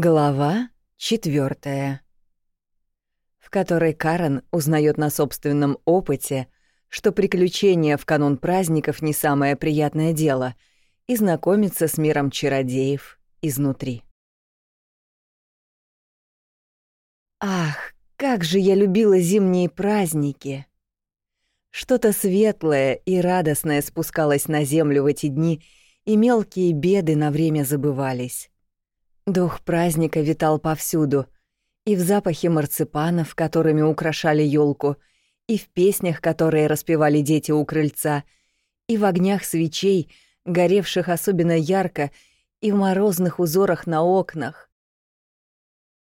Глава четвертая, в которой Карен узнает на собственном опыте, что приключения в канун праздников не самое приятное дело, и знакомится с миром чародеев изнутри. Ах, как же я любила зимние праздники! Что-то светлое и радостное спускалось на землю в эти дни, и мелкие беды на время забывались. Дух праздника витал повсюду, и в запахе марципанов, которыми украшали елку, и в песнях, которые распевали дети у крыльца, и в огнях свечей, горевших особенно ярко, и в морозных узорах на окнах.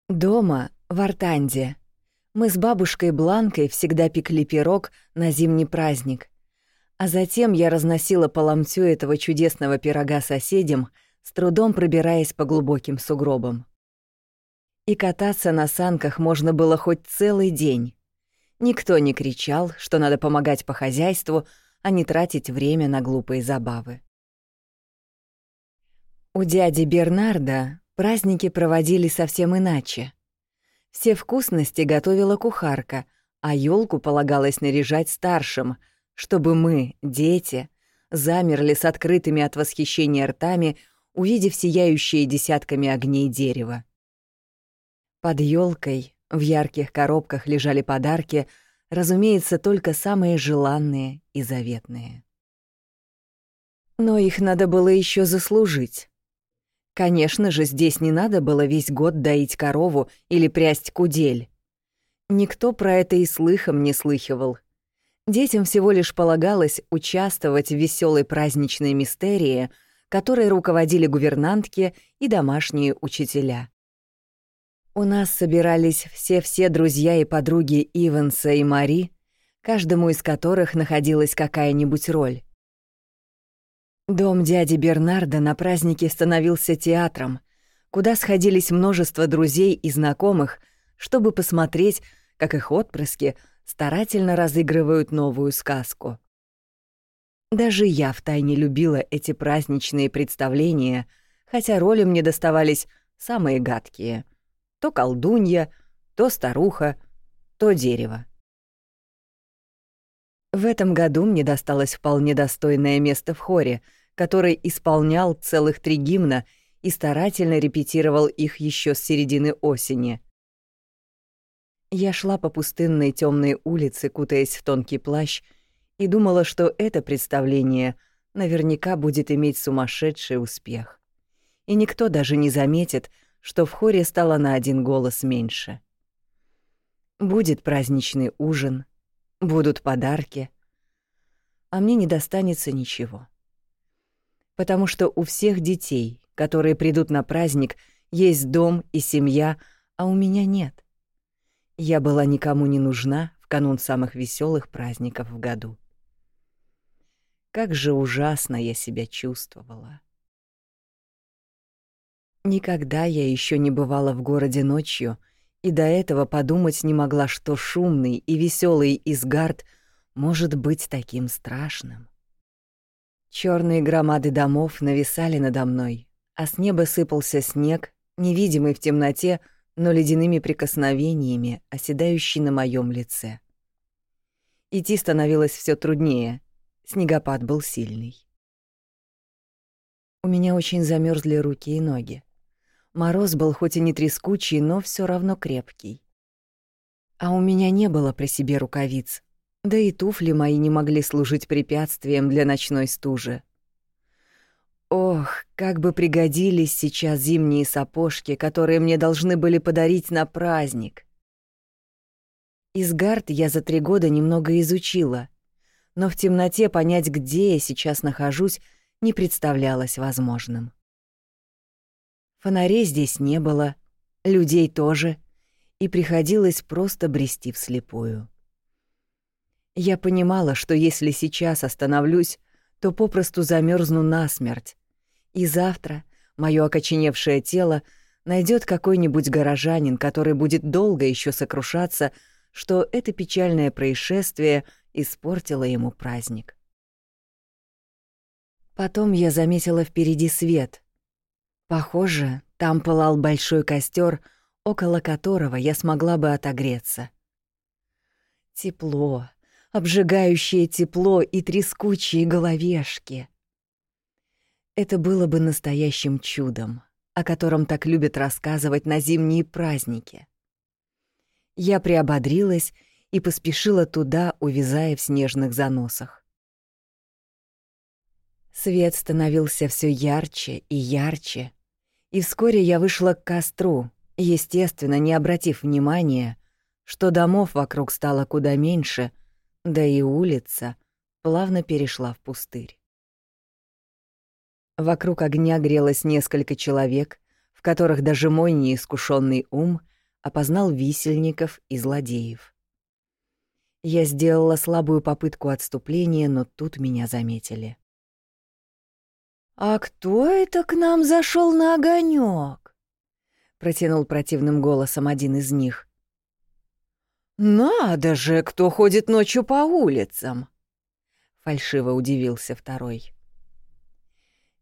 Дома, в Артанде, мы с бабушкой Бланкой всегда пекли пирог на зимний праздник, а затем я разносила по ломтю этого чудесного пирога соседям — с трудом пробираясь по глубоким сугробам. И кататься на санках можно было хоть целый день. Никто не кричал, что надо помогать по хозяйству, а не тратить время на глупые забавы. У дяди Бернарда праздники проводили совсем иначе. Все вкусности готовила кухарка, а елку полагалось наряжать старшим, чтобы мы, дети, замерли с открытыми от восхищения ртами увидев сияющие десятками огней дерево. Под елкой в ярких коробках лежали подарки, разумеется, только самые желанные и заветные. Но их надо было еще заслужить. Конечно же, здесь не надо было весь год доить корову или прясть кудель. Никто про это и слыхом не слыхивал. Детям всего лишь полагалось участвовать в веселой праздничной мистерии — которой руководили гувернантки и домашние учителя. У нас собирались все-все друзья и подруги Иванса и Мари, каждому из которых находилась какая-нибудь роль. Дом дяди Бернарда на празднике становился театром, куда сходились множество друзей и знакомых, чтобы посмотреть, как их отпрыски старательно разыгрывают новую сказку. Даже я втайне любила эти праздничные представления, хотя роли мне доставались самые гадкие. То колдунья, то старуха, то дерево. В этом году мне досталось вполне достойное место в хоре, который исполнял целых три гимна и старательно репетировал их еще с середины осени. Я шла по пустынной темной улице, кутаясь в тонкий плащ, и думала, что это представление наверняка будет иметь сумасшедший успех. И никто даже не заметит, что в хоре стало на один голос меньше. Будет праздничный ужин, будут подарки, а мне не достанется ничего. Потому что у всех детей, которые придут на праздник, есть дом и семья, а у меня нет. Я была никому не нужна в канун самых веселых праздников в году. Как же ужасно я себя чувствовала. Никогда я еще не бывала в городе ночью, и до этого подумать не могла, что шумный и веселый Изгард может быть таким страшным. Черные громады домов нависали надо мной, а с неба сыпался снег, невидимый в темноте, но ледяными прикосновениями, оседающий на моем лице. Идти становилось все труднее — Снегопад был сильный. У меня очень замерзли руки и ноги. Мороз был хоть и не трескучий, но все равно крепкий. А у меня не было при себе рукавиц, да и туфли мои не могли служить препятствием для ночной стужи. Ох, как бы пригодились сейчас зимние сапожки, которые мне должны были подарить на праздник. Изгард я за три года немного изучила — но в темноте понять, где я сейчас нахожусь, не представлялось возможным. Фонарей здесь не было, людей тоже, и приходилось просто брести вслепую. Я понимала, что если сейчас остановлюсь, то попросту замерзну насмерть, и завтра мое окоченевшее тело найдет какой-нибудь горожанин, который будет долго еще сокрушаться, что это печальное происшествие — испортила ему праздник. Потом я заметила впереди свет. Похоже, Там пылал большой костер, около которого я смогла бы отогреться. Тепло, обжигающее тепло и трескучие головешки. Это было бы настоящим чудом, о котором так любят рассказывать на зимние праздники. Я приободрилась и поспешила туда, увязая в снежных заносах. Свет становился все ярче и ярче, и вскоре я вышла к костру, естественно, не обратив внимания, что домов вокруг стало куда меньше, да и улица плавно перешла в пустырь. Вокруг огня грелось несколько человек, в которых даже мой неискушенный ум опознал висельников и злодеев. Я сделала слабую попытку отступления, но тут меня заметили. «А кто это к нам зашел на огонек? протянул противным голосом один из них. «Надо же, кто ходит ночью по улицам!» — фальшиво удивился второй.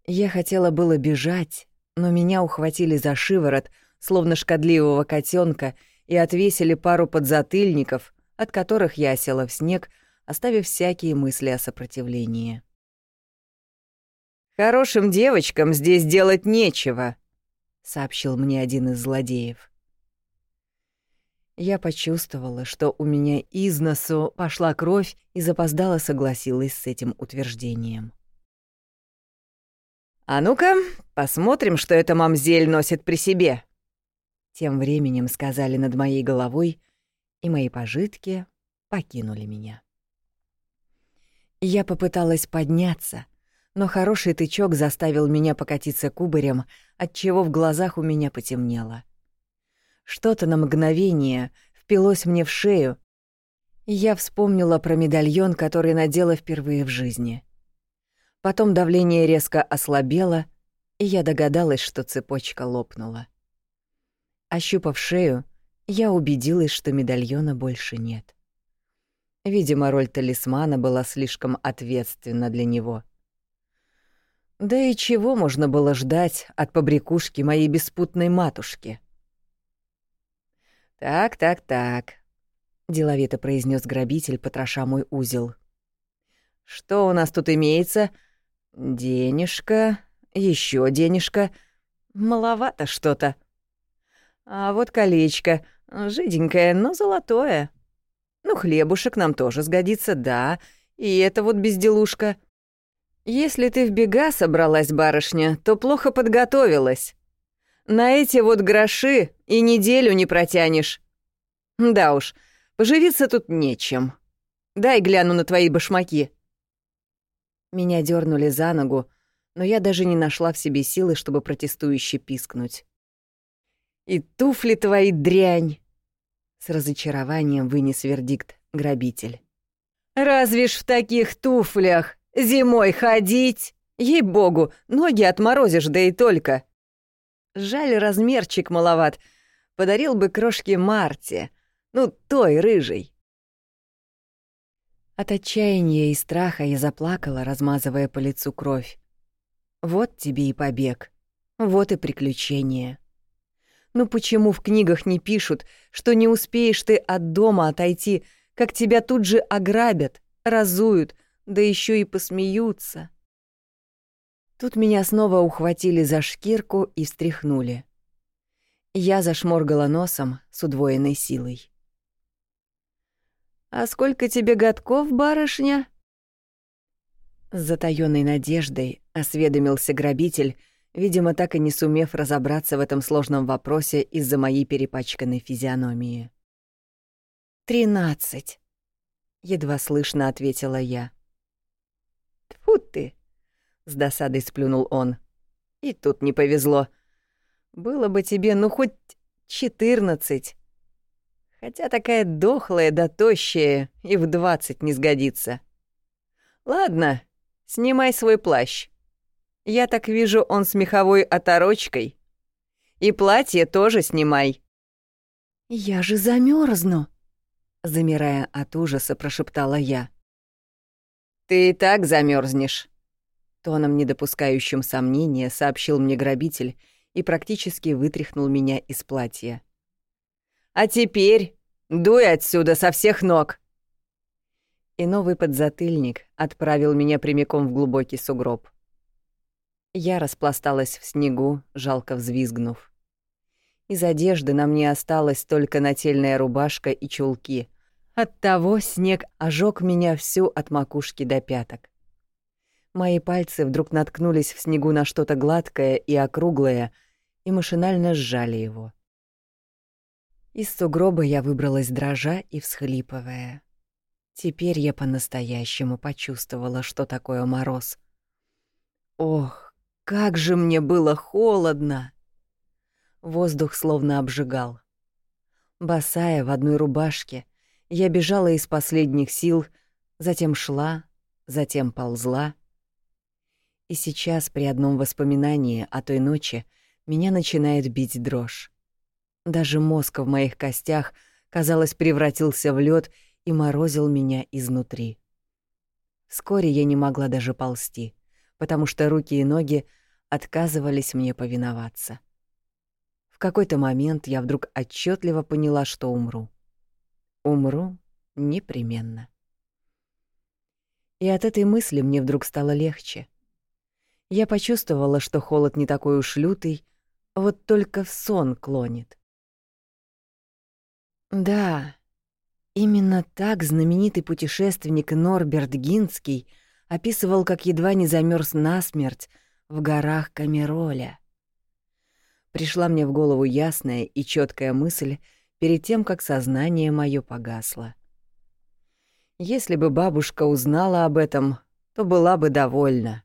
Я хотела было бежать, но меня ухватили за шиворот, словно шкодливого котенка, и отвесили пару подзатыльников, от которых я села в снег, оставив всякие мысли о сопротивлении. «Хорошим девочкам здесь делать нечего», — сообщил мне один из злодеев. Я почувствовала, что у меня из носу пошла кровь и запоздала согласилась с этим утверждением. «А ну-ка, посмотрим, что эта мамзель носит при себе», — тем временем сказали над моей головой, и мои пожитки покинули меня. Я попыталась подняться, но хороший тычок заставил меня покатиться кубарем, отчего в глазах у меня потемнело. Что-то на мгновение впилось мне в шею, и я вспомнила про медальон, который надела впервые в жизни. Потом давление резко ослабело, и я догадалась, что цепочка лопнула. Ощупав шею, я убедилась, что медальона больше нет. Видимо, роль талисмана была слишком ответственна для него. Да и чего можно было ждать от побрякушки моей беспутной матушки? «Так, так, так», — деловито произнес грабитель, потроша мой узел. «Что у нас тут имеется? Денежка, еще денежка. Маловато что-то. А вот колечко, жиденькое, но золотое. Ну, хлебушек нам тоже сгодится, да, и это вот безделушка. Если ты в бега собралась, барышня, то плохо подготовилась. На эти вот гроши и неделю не протянешь. Да уж, поживиться тут нечем. Дай гляну на твои башмаки». Меня дернули за ногу, но я даже не нашла в себе силы, чтобы протестующе пискнуть. «И туфли твои дрянь!» С разочарованием вынес вердикт грабитель. «Разве ж в таких туфлях зимой ходить? Ей-богу, ноги отморозишь, да и только!» Жаль, размерчик маловат. Подарил бы крошки Марте. Ну, той рыжей. От отчаяния и страха я заплакала, размазывая по лицу кровь. Вот тебе и побег. Вот и приключение. Ну почему в книгах не пишут, что не успеешь ты от дома отойти, как тебя тут же ограбят, разуют, да еще и посмеются? Тут меня снова ухватили за шкирку и встряхнули. Я зашморгала носом с удвоенной силой. «А сколько тебе годков, барышня?» С затаённой надеждой осведомился грабитель, видимо, так и не сумев разобраться в этом сложном вопросе из-за моей перепачканной физиономии. «Тринадцать», — едва слышно ответила я. «Тьфу ты!» С досадой сплюнул он. И тут не повезло. Было бы тебе, ну, хоть четырнадцать. Хотя такая дохлая да тощая и в двадцать не сгодится. Ладно, снимай свой плащ. Я так вижу, он с меховой оторочкой. И платье тоже снимай. Я же замерзну, замирая от ужаса, прошептала я. Ты и так замерзнешь, Тоном, не допускающим сомнения, сообщил мне грабитель и практически вытряхнул меня из платья. «А теперь дуй отсюда со всех ног!» И новый подзатыльник отправил меня прямиком в глубокий сугроб. Я распласталась в снегу, жалко взвизгнув. Из одежды на мне осталась только нательная рубашка и чулки. Оттого снег ожег меня всю от макушки до пяток. Мои пальцы вдруг наткнулись в снегу на что-то гладкое и округлое и машинально сжали его. Из сугроба я выбралась дрожа и всхлипывая. Теперь я по-настоящему почувствовала, что такое мороз. Ох, как же мне было холодно! Воздух словно обжигал. Босая в одной рубашке, я бежала из последних сил, затем шла, затем ползла. И сейчас при одном воспоминании о той ночи меня начинает бить дрожь. Даже мозг в моих костях, казалось, превратился в лед и морозил меня изнутри. Вскоре я не могла даже ползти, потому что руки и ноги отказывались мне повиноваться. В какой-то момент я вдруг отчетливо поняла, что умру. Умру непременно. И от этой мысли мне вдруг стало легче. Я почувствовала, что холод не такой уж лютый, вот только в сон клонит. Да, именно так знаменитый путешественник Норберт Гинский описывал, как едва не замерз насмерть в горах Камероля пришла мне в голову ясная и четкая мысль перед тем, как сознание мое погасло. Если бы бабушка узнала об этом, то была бы довольна.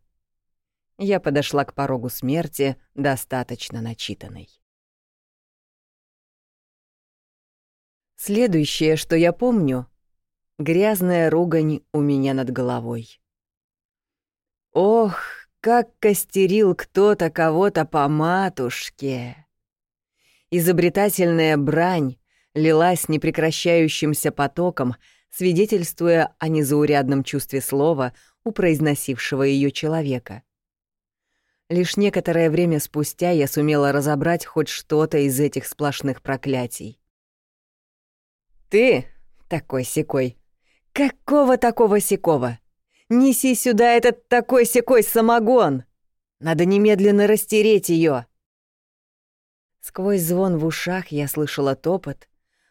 Я подошла к порогу смерти, достаточно начитанной. Следующее, что я помню — грязная ругань у меня над головой. Ох, как костерил кто-то кого-то по матушке. Изобретательная брань лилась непрекращающимся потоком, свидетельствуя о незаурядном чувстве слова у произносившего ее человека. Лишь некоторое время спустя я сумела разобрать хоть что-то из этих сплошных проклятий. «Ты такой-сякой! Какого такого сякого? Неси сюда этот такой-сякой самогон! Надо немедленно растереть ее. Сквозь звон в ушах я слышала топот,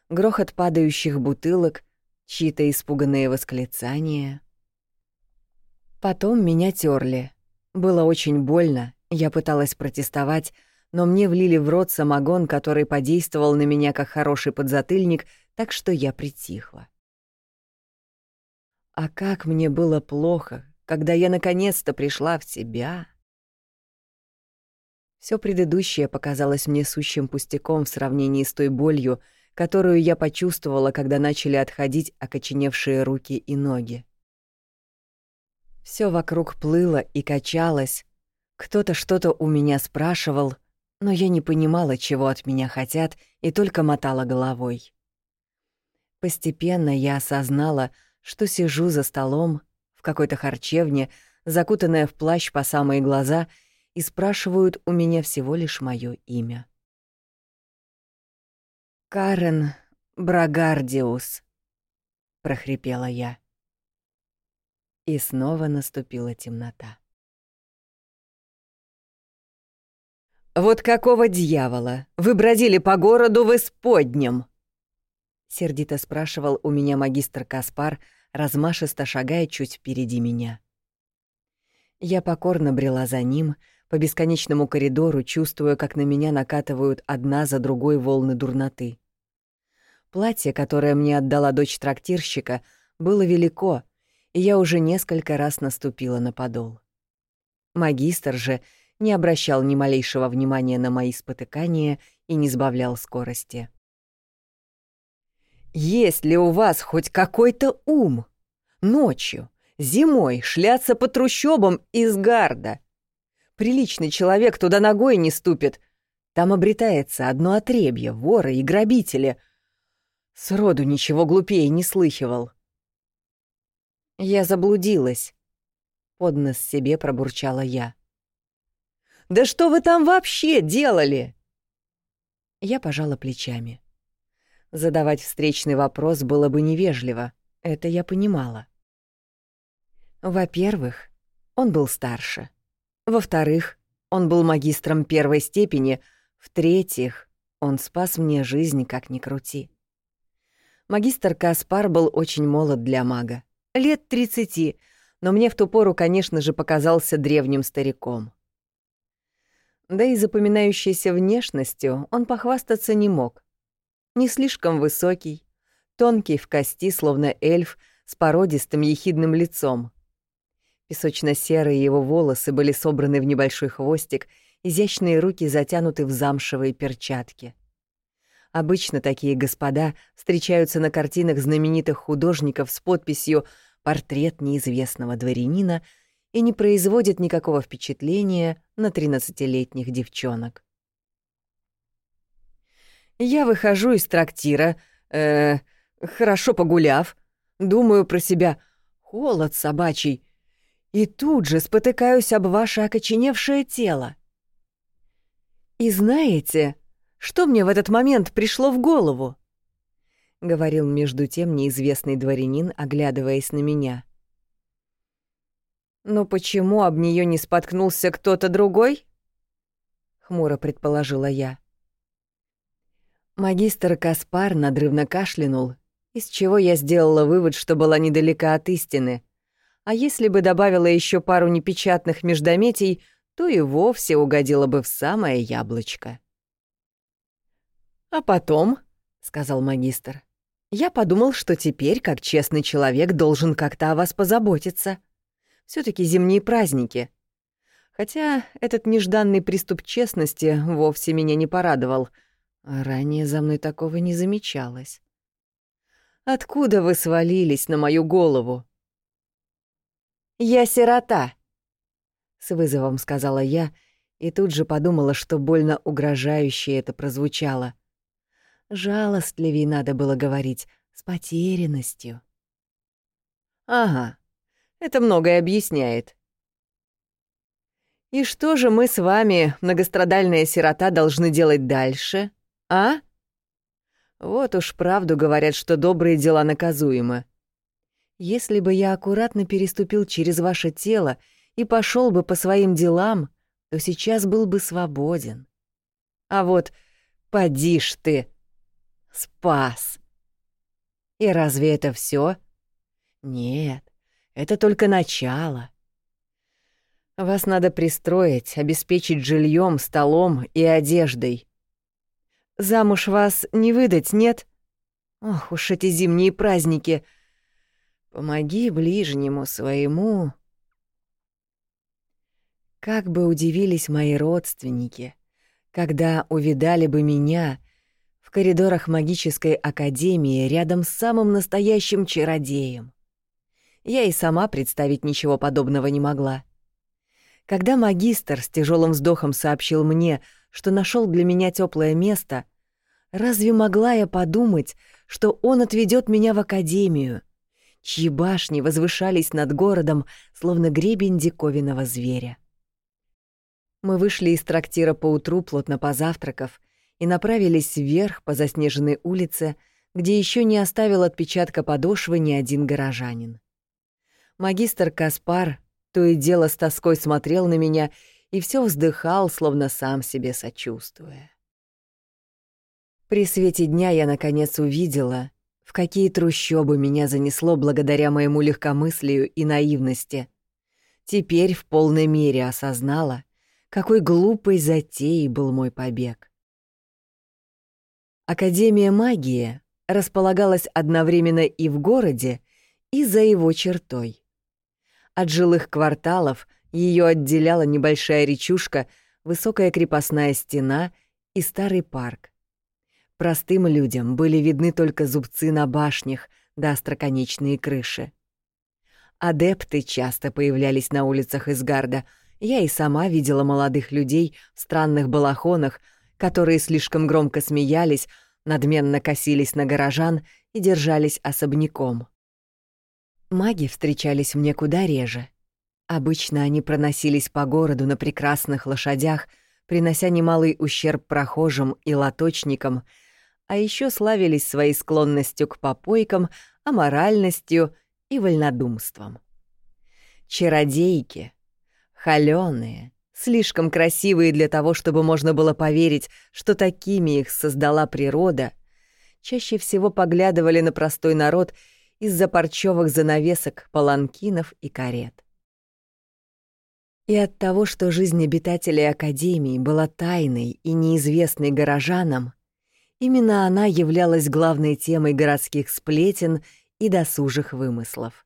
грохот падающих бутылок, чьи-то испуганные восклицания. Потом меня терли. Было очень больно, я пыталась протестовать, но мне влили в рот самогон, который подействовал на меня как хороший подзатыльник, так что я притихла. А как мне было плохо, когда я наконец-то пришла в себя. Все предыдущее показалось мне сущим пустяком в сравнении с той болью, которую я почувствовала, когда начали отходить окоченевшие руки и ноги. Все вокруг плыло и качалось. Кто-то что-то у меня спрашивал, но я не понимала, чего от меня хотят, и только мотала головой. Постепенно я осознала, что сижу за столом в какой-то харчевне, закутанная в плащ по самые глаза, и спрашивают у меня всего лишь мое имя. «Карен Брагардиус», — прохрипела я. И снова наступила темнота. «Вот какого дьявола? Вы бродили по городу в исподнем!» Сердито спрашивал у меня магистр Каспар, размашисто шагая чуть впереди меня. Я покорно брела за ним по бесконечному коридору, чувствуя, как на меня накатывают одна за другой волны дурноты. Платье, которое мне отдала дочь трактирщика, было велико, и я уже несколько раз наступила на подол. Магистр же не обращал ни малейшего внимания на мои спотыкания и не сбавлял скорости. Есть ли у вас хоть какой-то ум? Ночью, зимой шляться по трущобам из гарда. Приличный человек туда ногой не ступит. Там обретается одно отребье, воры и грабители. Сроду ничего глупее не слыхивал. Я заблудилась. Под нос себе пробурчала я. Да что вы там вообще делали?» Я пожала плечами. Задавать встречный вопрос было бы невежливо, это я понимала. Во-первых, он был старше. Во-вторых, он был магистром первой степени. В-третьих, он спас мне жизнь, как ни крути. Магистр Каспар был очень молод для мага. Лет 30, но мне в ту пору, конечно же, показался древним стариком. Да и запоминающейся внешностью он похвастаться не мог. Не слишком высокий, тонкий в кости, словно эльф, с породистым ехидным лицом. Песочно-серые его волосы были собраны в небольшой хвостик, изящные руки затянуты в замшевые перчатки. Обычно такие господа встречаются на картинах знаменитых художников с подписью «Портрет неизвестного дворянина» и не производят никакого впечатления на 13-летних девчонок. Я выхожу из трактира, э, хорошо погуляв, думаю про себя «Холод собачий», и тут же спотыкаюсь об ваше окоченевшее тело. И знаете, что мне в этот момент пришло в голову? — говорил между тем неизвестный дворянин, оглядываясь на меня. «Но почему об нее не споткнулся кто-то другой?» — хмуро предположила я. Магистр Каспар надрывно кашлянул, из чего я сделала вывод, что была недалека от истины — а если бы добавила еще пару непечатных междометий, то и вовсе угодила бы в самое яблочко. «А потом», — сказал магистр, — «я подумал, что теперь, как честный человек, должен как-то о вас позаботиться. все таки зимние праздники. Хотя этот нежданный приступ честности вовсе меня не порадовал. Ранее за мной такого не замечалось. Откуда вы свалились на мою голову?» «Я сирота», — с вызовом сказала я, и тут же подумала, что больно угрожающе это прозвучало. Жалостливей надо было говорить, с потерянностью. «Ага, это многое объясняет», и что же мы с вами, многострадальная сирота, должны делать дальше, а? Вот уж правду говорят, что добрые дела наказуемы. Если бы я аккуратно переступил через ваше тело и пошел бы по своим делам, то сейчас был бы свободен. А вот поди ж ты, спас. И разве это все? Нет, это только начало. Вас надо пристроить, обеспечить жильем, столом и одеждой. Замуж вас не выдать, нет? Ох уж эти зимние праздники — Помоги ближнему своему. Как бы удивились мои родственники, когда увидали бы меня в коридорах магической академии рядом с самым настоящим чародеем. Я и сама представить ничего подобного не могла. Когда магистр с тяжелым вздохом сообщил мне, что нашел для меня теплое место, разве могла я подумать, что он отведет меня в академию — чьи башни возвышались над городом, словно гребень диковинного зверя. Мы вышли из трактира поутру, плотно позавтракав, и направились вверх по заснеженной улице, где еще не оставил отпечатка подошвы ни один горожанин. Магистр Каспар то и дело с тоской смотрел на меня и все вздыхал, словно сам себе сочувствуя. При свете дня я, наконец, увидела, в какие трущобы меня занесло благодаря моему легкомыслию и наивности. Теперь в полной мере осознала, какой глупой затеей был мой побег. Академия магии располагалась одновременно и в городе, и за его чертой. От жилых кварталов ее отделяла небольшая речушка, высокая крепостная стена и старый парк. Простым людям были видны только зубцы на башнях да остроконечные крыши. Адепты часто появлялись на улицах Изгарда. Я и сама видела молодых людей в странных балахонах, которые слишком громко смеялись, надменно косились на горожан и держались особняком. Маги встречались мне куда реже. Обычно они проносились по городу на прекрасных лошадях, принося немалый ущерб прохожим и лоточникам, а еще славились своей склонностью к попойкам, аморальностью и вольнодумством. Чародейки, холёные, слишком красивые для того, чтобы можно было поверить, что такими их создала природа, чаще всего поглядывали на простой народ из-за парчевых занавесок, паланкинов и карет. И от того, что жизнь обитателей Академии была тайной и неизвестной горожанам, именно она являлась главной темой городских сплетен и досужих вымыслов.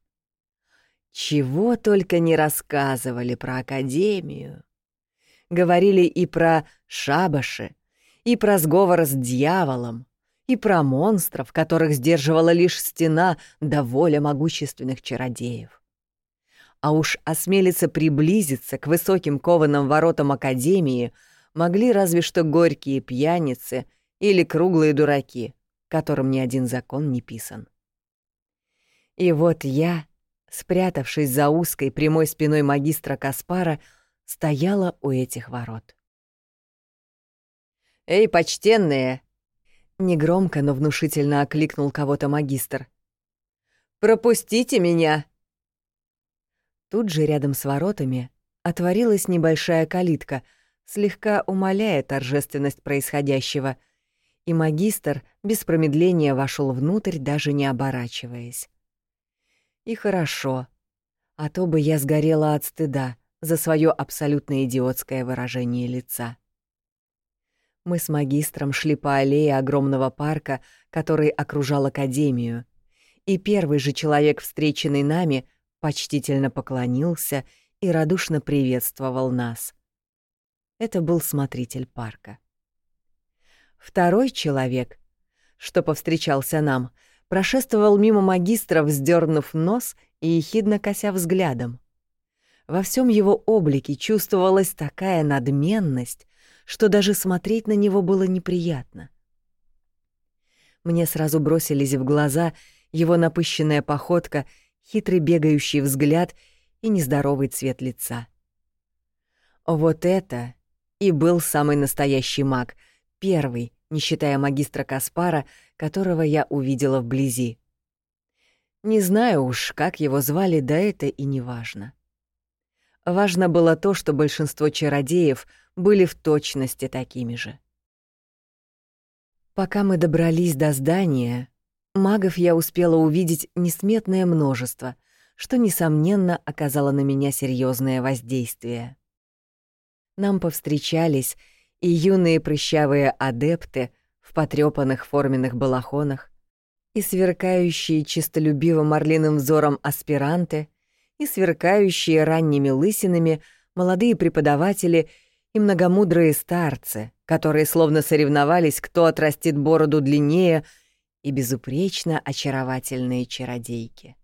Чего только не рассказывали про Академию. Говорили и про шабаши, и про сговор с дьяволом, и про монстров, которых сдерживала лишь стена да воля могущественных чародеев а уж осмелиться приблизиться к высоким кованым воротам Академии могли разве что горькие пьяницы или круглые дураки, которым ни один закон не писан. И вот я, спрятавшись за узкой прямой спиной магистра Каспара, стояла у этих ворот. «Эй, почтенные!» — негромко, но внушительно окликнул кого-то магистр. «Пропустите меня!» Тут же рядом с воротами отворилась небольшая калитка, слегка умаляя торжественность происходящего, и магистр без промедления вошел внутрь, даже не оборачиваясь. И хорошо, а то бы я сгорела от стыда за свое абсолютно идиотское выражение лица. Мы с магистром шли по аллее огромного парка, который окружал Академию, и первый же человек, встреченный нами — почтительно поклонился и радушно приветствовал нас. Это был смотритель парка. Второй человек, что повстречался нам, прошествовал мимо магистра, вздернув нос и ехидно кося взглядом. Во всем его облике чувствовалась такая надменность, что даже смотреть на него было неприятно. Мне сразу бросились в глаза его напыщенная походка — хитрый бегающий взгляд и нездоровый цвет лица. Вот это и был самый настоящий маг, первый, не считая магистра Каспара, которого я увидела вблизи. Не знаю уж, как его звали, да это и не важно. Важно было то, что большинство чародеев были в точности такими же. Пока мы добрались до здания, Магов я успела увидеть несметное множество, что, несомненно, оказало на меня серьезное воздействие. Нам повстречались и юные прыщавые адепты в потрепанных форменных балахонах, и сверкающие чистолюбивым орлиным взором аспиранты, и сверкающие ранними лысинами молодые преподаватели и многомудрые старцы, которые словно соревновались, кто отрастит бороду длиннее — и безупречно очаровательные чародейки.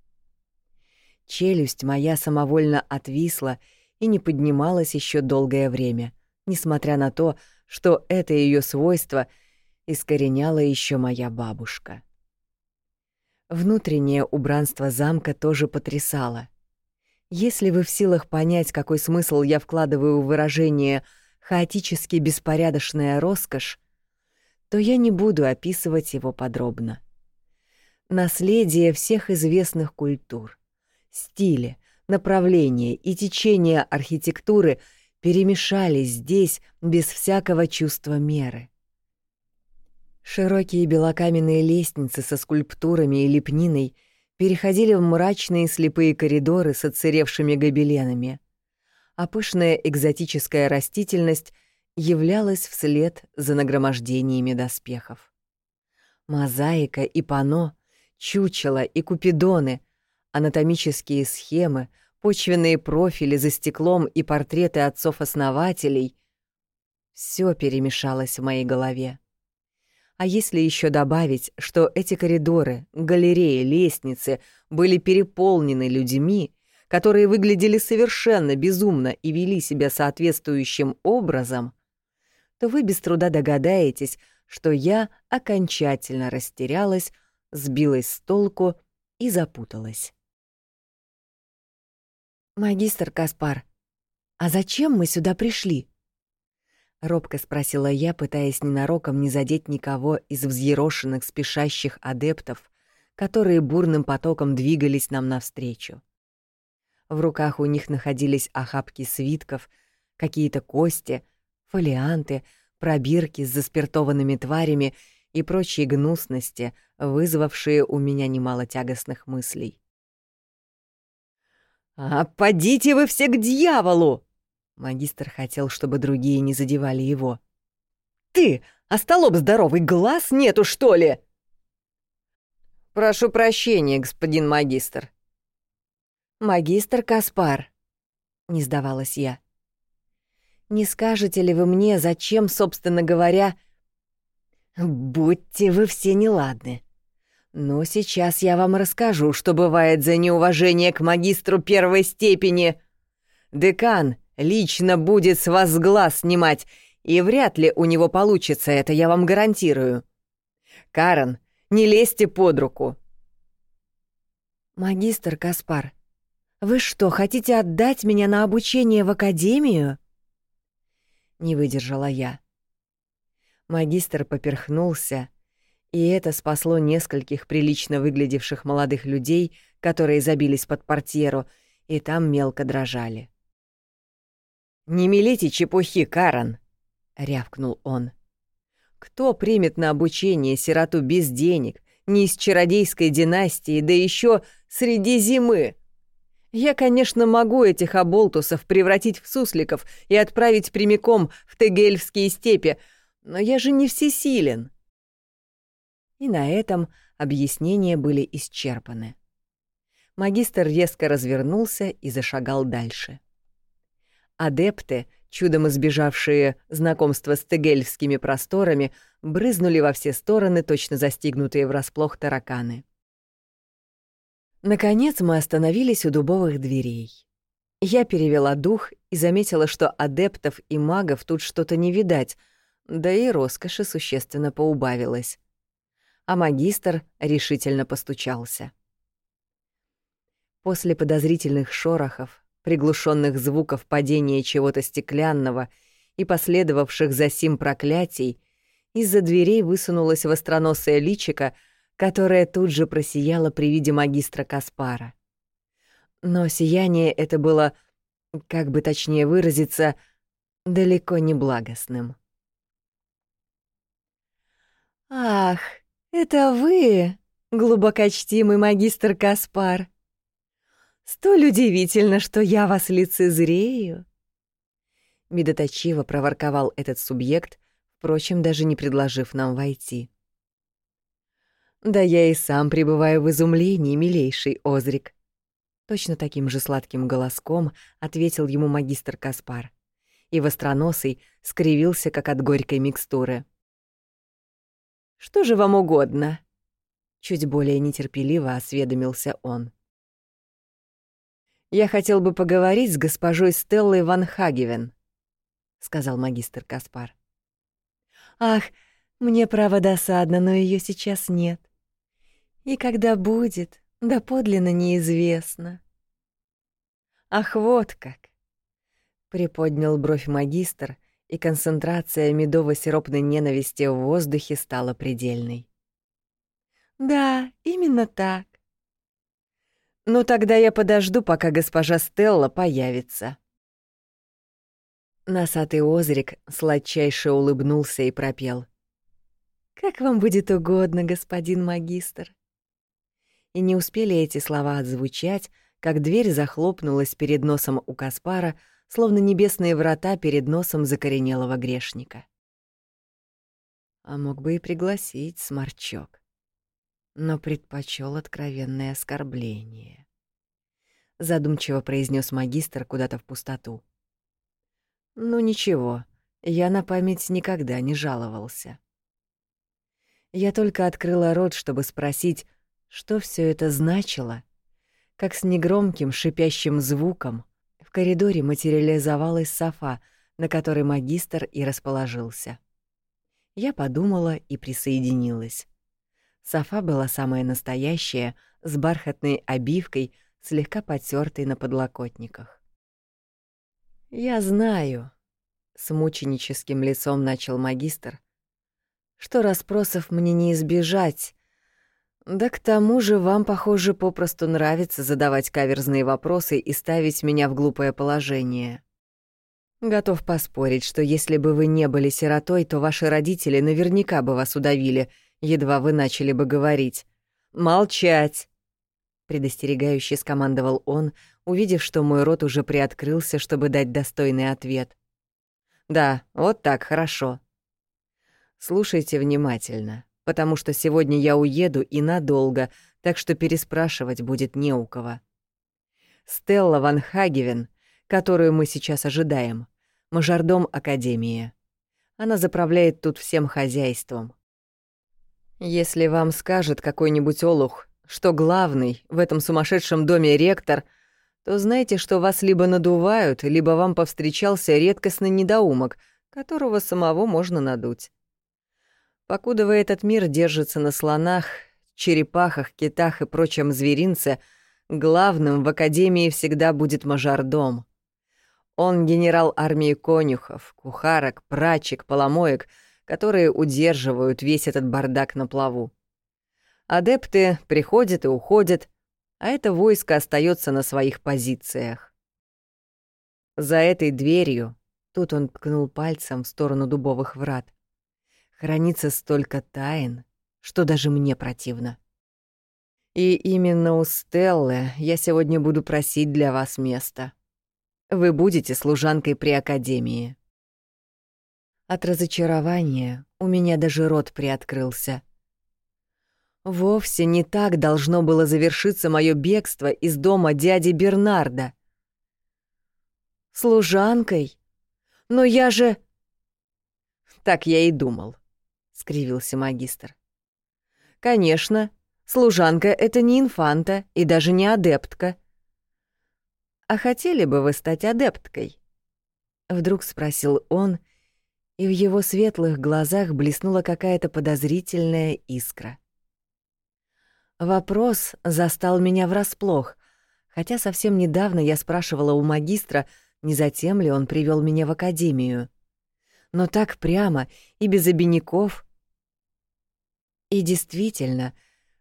Челюсть моя самовольно отвисла и не поднималась еще долгое время, несмотря на то, что это ее свойство искореняла еще моя бабушка. Внутреннее убранство замка тоже потрясало. Если вы в силах понять, какой смысл я вкладываю в выражение «хаотически беспорядочная роскошь», то я не буду описывать его подробно. Наследие всех известных культур, стили, направления и течения архитектуры перемешались здесь без всякого чувства меры. Широкие белокаменные лестницы со скульптурами и лепниной переходили в мрачные слепые коридоры с отсыревшими гобеленами, а пышная экзотическая растительность являлась вслед за нагромождениями доспехов. Мозаика и пано, чучела и купидоны, анатомические схемы, почвенные профили за стеклом и портреты отцов-основателей — все перемешалось в моей голове. А если еще добавить, что эти коридоры, галереи, лестницы были переполнены людьми, которые выглядели совершенно безумно и вели себя соответствующим образом — то вы без труда догадаетесь, что я окончательно растерялась, сбилась с толку и запуталась. «Магистр Каспар, а зачем мы сюда пришли?» Робко спросила я, пытаясь ненароком не задеть никого из взъерошенных спешащих адептов, которые бурным потоком двигались нам навстречу. В руках у них находились охапки свитков, какие-то кости, фолианты, пробирки с заспиртованными тварями и прочие гнусности, вызвавшие у меня немало тягостных мыслей. «А подите вы все к дьяволу!» Магистр хотел, чтобы другие не задевали его. «Ты, остолоп здоровый, глаз нету, что ли?» «Прошу прощения, господин магистр». «Магистр Каспар», — не сдавалась я. «Не скажете ли вы мне, зачем, собственно говоря...» «Будьте вы все неладны. Но сейчас я вам расскажу, что бывает за неуважение к магистру первой степени. Декан лично будет с вас глаз снимать, и вряд ли у него получится это, я вам гарантирую. Карен, не лезьте под руку. Магистр Каспар, вы что, хотите отдать меня на обучение в академию? Не выдержала я. Магистр поперхнулся, и это спасло нескольких прилично выглядевших молодых людей, которые забились под портьеру, и там мелко дрожали. «Не мелите чепухи, Карен!» — рявкнул он. «Кто примет на обучение сироту без денег, не из чародейской династии, да еще среди зимы? Я, конечно, могу этих оболтусов превратить в сусликов и отправить прямиком в Тегельские степи, но я же не всесилен». И на этом объяснения были исчерпаны. Магистр резко развернулся и зашагал дальше. — Адепты, чудом избежавшие знакомства с тегельскими просторами, брызнули во все стороны, точно застигнутые врасплох тараканы. Наконец мы остановились у дубовых дверей. Я перевела дух и заметила, что адептов и магов тут что-то не видать, да и роскоши существенно поубавилось. А магистр решительно постучался. После подозрительных шорохов приглушенных звуков падения чего-то стеклянного и последовавших за сим проклятий, из-за дверей высунулась востроносая личика, которая тут же просияла при виде магистра Каспара. Но сияние это было, как бы точнее выразиться, далеко не благостным. «Ах, это вы, глубокочтимый магистр Каспар!» Столь удивительно, что я вас лицезрею. Медоточиво проворковал этот субъект, впрочем, даже не предложив нам войти. Да я и сам пребываю в изумлении, милейший Озрик. Точно таким же сладким голоском ответил ему магистр Каспар. И востроносый скривился, как от горькой микстуры. «Что же вам угодно?» Чуть более нетерпеливо осведомился он. «Я хотел бы поговорить с госпожой Стеллой Ван Хагевен», — сказал магистр Каспар. «Ах, мне право досадно, но ее сейчас нет. И когда будет, да подлинно неизвестно». «Ах, вот как!» — приподнял бровь магистр, и концентрация медово-сиропной ненависти в воздухе стала предельной. «Да, именно так. «Ну тогда я подожду, пока госпожа Стелла появится». Носатый озрик сладчайше улыбнулся и пропел. «Как вам будет угодно, господин магистр». И не успели эти слова отзвучать, как дверь захлопнулась перед носом у Каспара, словно небесные врата перед носом закоренелого грешника. А мог бы и пригласить сморчок но предпочел откровенное оскорбление. Задумчиво произнес магистр куда-то в пустоту. Ну ничего, я на память никогда не жаловался. Я только открыла рот, чтобы спросить, что все это значило, как с негромким шипящим звуком коридоре материализовалась софа, на которой магистр и расположился. Я подумала и присоединилась. Софа была самая настоящая, с бархатной обивкой, слегка потертый на подлокотниках. «Я знаю», — с мученическим лицом начал магистр, «что расспросов мне не избежать, да к тому же вам, похоже, попросту нравится задавать каверзные вопросы и ставить меня в глупое положение. Готов поспорить, что если бы вы не были сиротой, то ваши родители наверняка бы вас удавили, едва вы начали бы говорить. «Молчать!» — предостерегающе скомандовал он, увидев, что мой рот уже приоткрылся, чтобы дать достойный ответ. «Да, вот так, хорошо. Слушайте внимательно потому что сегодня я уеду и надолго, так что переспрашивать будет не у кого. Стелла Ван Хагевен, которую мы сейчас ожидаем, мажордом Академии. Она заправляет тут всем хозяйством. Если вам скажет какой-нибудь олух, что главный в этом сумасшедшем доме ректор, то знайте, что вас либо надувают, либо вам повстречался редкостный недоумок, которого самого можно надуть. Покуда вы этот мир держится на слонах, черепахах, китах и прочем зверинце, главным в Академии всегда будет мажордом. Он генерал армии конюхов, кухарок, прачек, поломоек, которые удерживают весь этот бардак на плаву. Адепты приходят и уходят, а это войско остается на своих позициях. За этой дверью, тут он ткнул пальцем в сторону дубовых врат, хранится столько тайн, что даже мне противно. И именно у Стеллы я сегодня буду просить для вас место. Вы будете служанкой при Академии. От разочарования у меня даже рот приоткрылся. Вовсе не так должно было завершиться мое бегство из дома дяди Бернарда. Служанкой? Но я же... Так я и думал скривился магистр. Конечно, служанка — это не инфанта и даже не адептка. А хотели бы вы стать адепткой? Вдруг спросил он, и в его светлых глазах блеснула какая-то подозрительная искра. Вопрос застал меня врасплох, хотя совсем недавно я спрашивала у магистра, не затем ли он привел меня в академию. Но так прямо и без обиняков и действительно,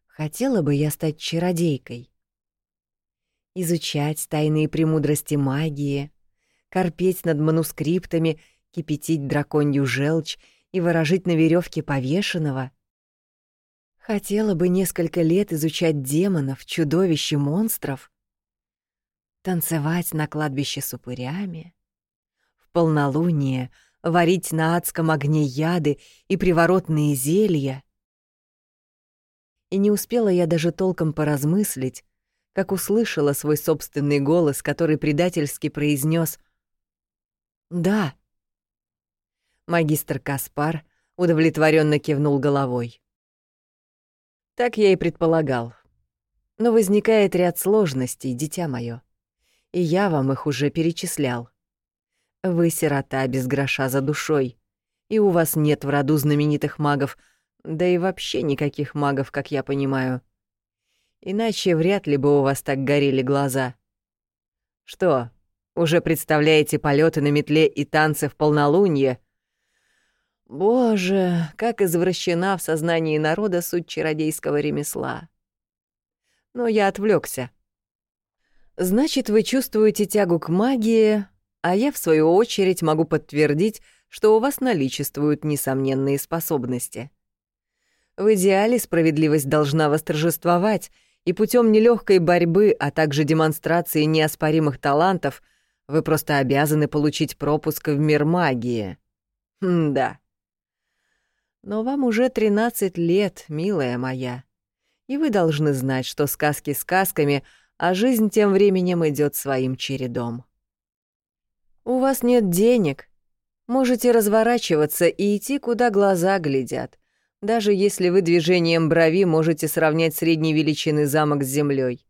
хотела бы я стать чародейкой. Изучать тайные премудрости магии, корпеть над манускриптами, кипятить драконью желчь и выражить на веревке повешенного. Хотела бы несколько лет изучать демонов, чудовищ и монстров, танцевать на кладбище с упырями, в полнолуние варить на адском огне яды и приворотные зелья — и не успела я даже толком поразмыслить, как услышала свой собственный голос, который предательски произнес «Да». Магистр Каспар удовлетворенно кивнул головой. Так я и предполагал. Но возникает ряд сложностей, дитя мое, и я вам их уже перечислял. Вы сирота без гроша за душой, и у вас нет в роду знаменитых магов — да и вообще никаких магов, как я понимаю. Иначе вряд ли бы у вас так горели глаза. Что, уже представляете полеты на метле и танцы в полнолуние? Боже, как извращена в сознании народа суть чародейского ремесла. Но я отвлекся. Значит, вы чувствуете тягу к магии, а я, в свою очередь, могу подтвердить, что у вас наличествуют несомненные способности. В идеале справедливость должна восторжествовать, и путем нелегкой борьбы, а также демонстрации неоспоримых талантов, вы просто обязаны получить пропуск в мир магии. М да. Но вам уже 13 лет, милая моя, и вы должны знать, что сказки сказками, а жизнь тем временем идет своим чередом. У вас нет денег, можете разворачиваться и идти, куда глаза глядят даже если вы движением брови можете сравнять средней величины замок с землей.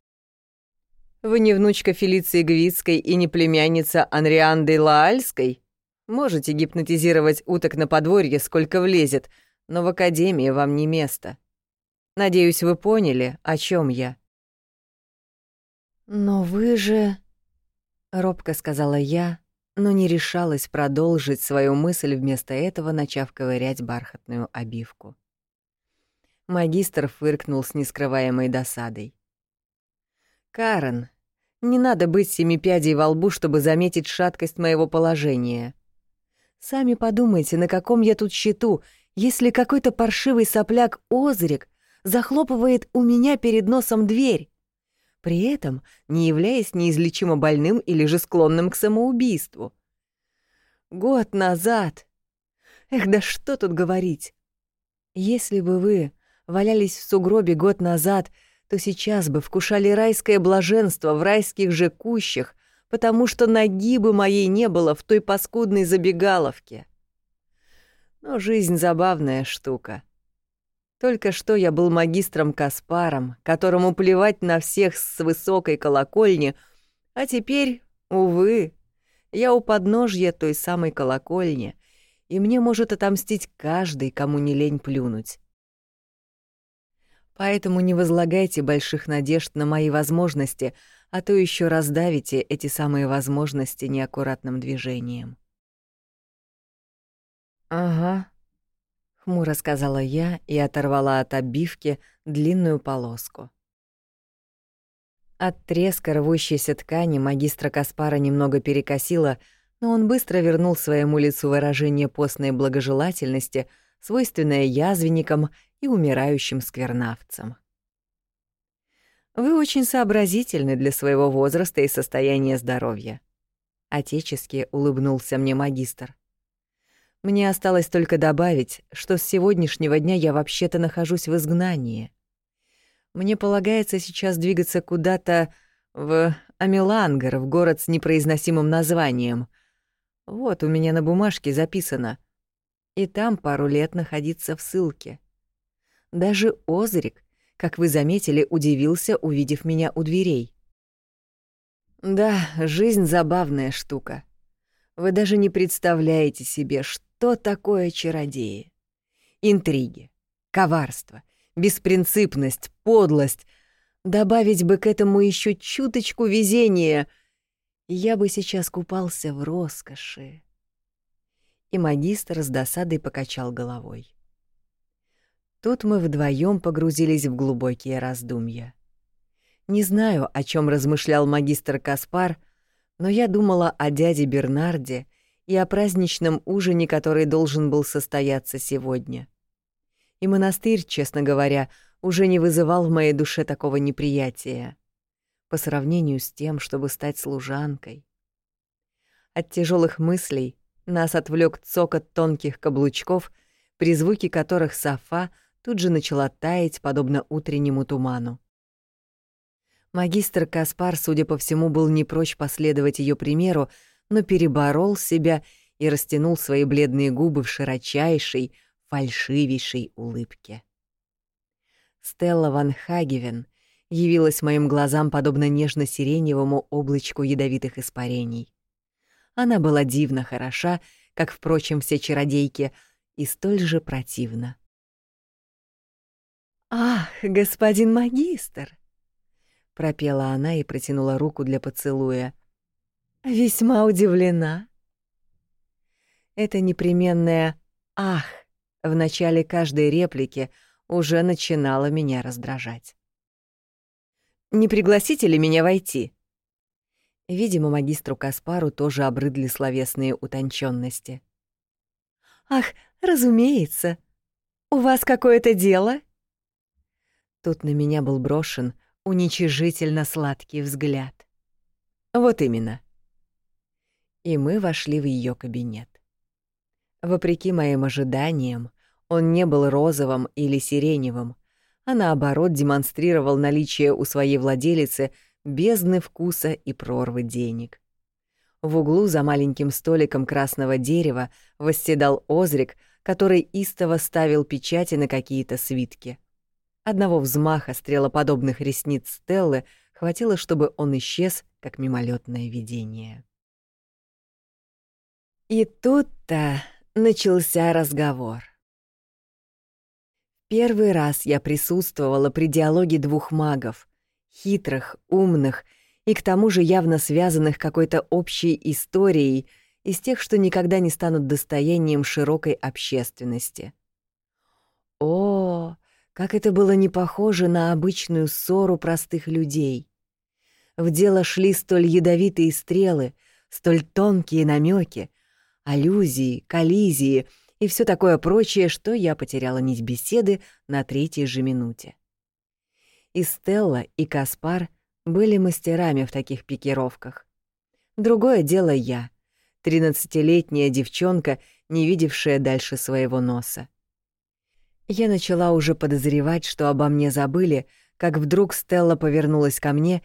Вы не внучка Фелиции Гвицкой и не племянница Анрианды Лаальской? Можете гипнотизировать уток на подворье, сколько влезет, но в академии вам не место. Надеюсь, вы поняли, о чем я. «Но вы же...» — робко сказала я, но не решалась продолжить свою мысль вместо этого, начав ковырять бархатную обивку. Магистр фыркнул с нескрываемой досадой. «Карен, не надо быть семипядей во лбу, чтобы заметить шаткость моего положения. Сами подумайте, на каком я тут счету, если какой-то паршивый сопляк Озрик захлопывает у меня перед носом дверь, при этом не являясь неизлечимо больным или же склонным к самоубийству. Год назад... Эх, да что тут говорить? Если бы вы валялись в сугробе год назад, то сейчас бы вкушали райское блаженство в райских же кущах, потому что ноги бы моей не было в той паскудной забегаловке. Но жизнь забавная штука. Только что я был магистром Каспаром, которому плевать на всех с высокой колокольни, а теперь, увы, я у подножья той самой колокольни, и мне может отомстить каждый, кому не лень плюнуть. Поэтому не возлагайте больших надежд на мои возможности, а то еще раздавите эти самые возможности неаккуратным движением. «Ага», — хмуро сказала я и оторвала от обивки длинную полоску. От треска рвущейся ткани магистра Каспара немного перекосило, но он быстро вернул своему лицу выражение постной благожелательности, свойственное язвенникам и умирающим сквернавцам. «Вы очень сообразительны для своего возраста и состояния здоровья», — отечески улыбнулся мне магистр. Мне осталось только добавить, что с сегодняшнего дня я вообще-то нахожусь в изгнании. Мне полагается сейчас двигаться куда-то в Амилангар, в город с непроизносимым названием. Вот у меня на бумажке записано. И там пару лет находиться в ссылке. Даже Озрик, как вы заметили, удивился, увидев меня у дверей. Да, жизнь забавная штука. Вы даже не представляете себе, что такое чародеи? Интриги, коварство, беспринципность, подлость. Добавить бы к этому еще чуточку везения. Я бы сейчас купался в роскоши. И магистр с досадой покачал головой. Тут мы вдвоем погрузились в глубокие раздумья. Не знаю, о чем размышлял магистр Каспар, но я думала о дяде Бернарде — и о праздничном ужине, который должен был состояться сегодня. И монастырь, честно говоря, уже не вызывал в моей душе такого неприятия по сравнению с тем, чтобы стать служанкой. От тяжелых мыслей нас отвлек цокот тонких каблучков, при звуке которых Софа тут же начала таять, подобно утреннему туману. Магистр Каспар, судя по всему, был не прочь последовать ее примеру, но переборол себя и растянул свои бледные губы в широчайшей, фальшивейшей улыбке. Стелла Ван Хагевен явилась моим глазам подобно нежно-сиреневому облачку ядовитых испарений. Она была дивно хороша, как, впрочем, все чародейки, и столь же противна. «Ах, господин магистр!» — пропела она и протянула руку для поцелуя. Весьма удивлена. Это непременное «ах» в начале каждой реплики уже начинало меня раздражать. «Не пригласите ли меня войти?» Видимо, магистру Каспару тоже обрыдли словесные утонченности. «Ах, разумеется. У вас какое-то дело?» Тут на меня был брошен уничижительно сладкий взгляд. «Вот именно и мы вошли в ее кабинет. Вопреки моим ожиданиям, он не был розовым или сиреневым, а наоборот демонстрировал наличие у своей владелицы бездны вкуса и прорвы денег. В углу за маленьким столиком красного дерева восседал Озрик, который истово ставил печати на какие-то свитки. Одного взмаха стрелоподобных ресниц Стеллы хватило, чтобы он исчез, как мимолетное видение. И тут-то начался разговор. Первый раз я присутствовала при диалоге двух магов, хитрых, умных и к тому же явно связанных какой-то общей историей из тех, что никогда не станут достоянием широкой общественности. Как это было не похоже на обычную ссору простых людей. В дело шли столь ядовитые стрелы, столь тонкие намеки, аллюзии, коллизии и все такое прочее, что я потеряла нить беседы на третьей же минуте. И Стелла, и Каспар были мастерами в таких пикировках. Другое дело я, тринадцатилетняя девчонка, не видевшая дальше своего носа. Я начала уже подозревать, что обо мне забыли, как вдруг Стелла повернулась ко мне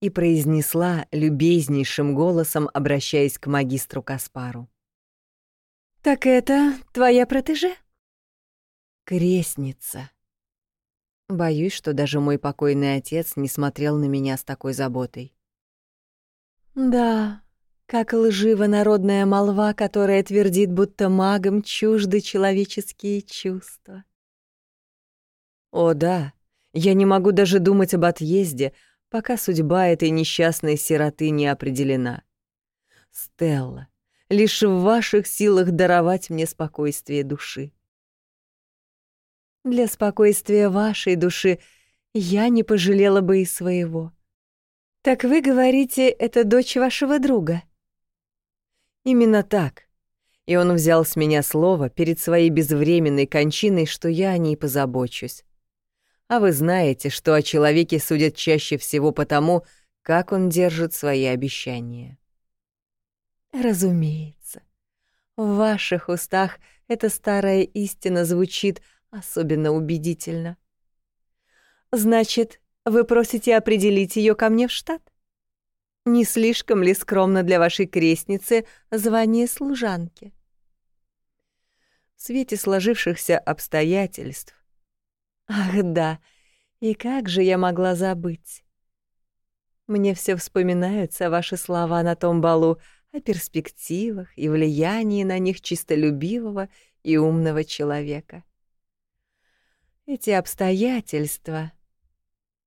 и произнесла любезнейшим голосом, обращаясь к магистру Каспару. «Так это твоя протеже?» «Крестница». Боюсь, что даже мой покойный отец не смотрел на меня с такой заботой. «Да, как лжива народная молва, которая твердит, будто магам чужды человеческие чувства». «О да, я не могу даже думать об отъезде, пока судьба этой несчастной сироты не определена. Стелла, лишь в ваших силах даровать мне спокойствие души. Для спокойствия вашей души я не пожалела бы и своего. Так вы говорите, это дочь вашего друга? Именно так. И он взял с меня слово перед своей безвременной кончиной, что я о ней позабочусь. А вы знаете, что о человеке судят чаще всего потому, как он держит свои обещания. Разумеется. В ваших устах эта старая истина звучит особенно убедительно. Значит, вы просите определить ее ко мне в штат? Не слишком ли скромно для вашей крестницы звание служанки? В свете сложившихся обстоятельств Ах да, и как же я могла забыть? Мне все вспоминаются ваши слова на том балу о перспективах и влиянии на них чистолюбивого и умного человека. Эти обстоятельства,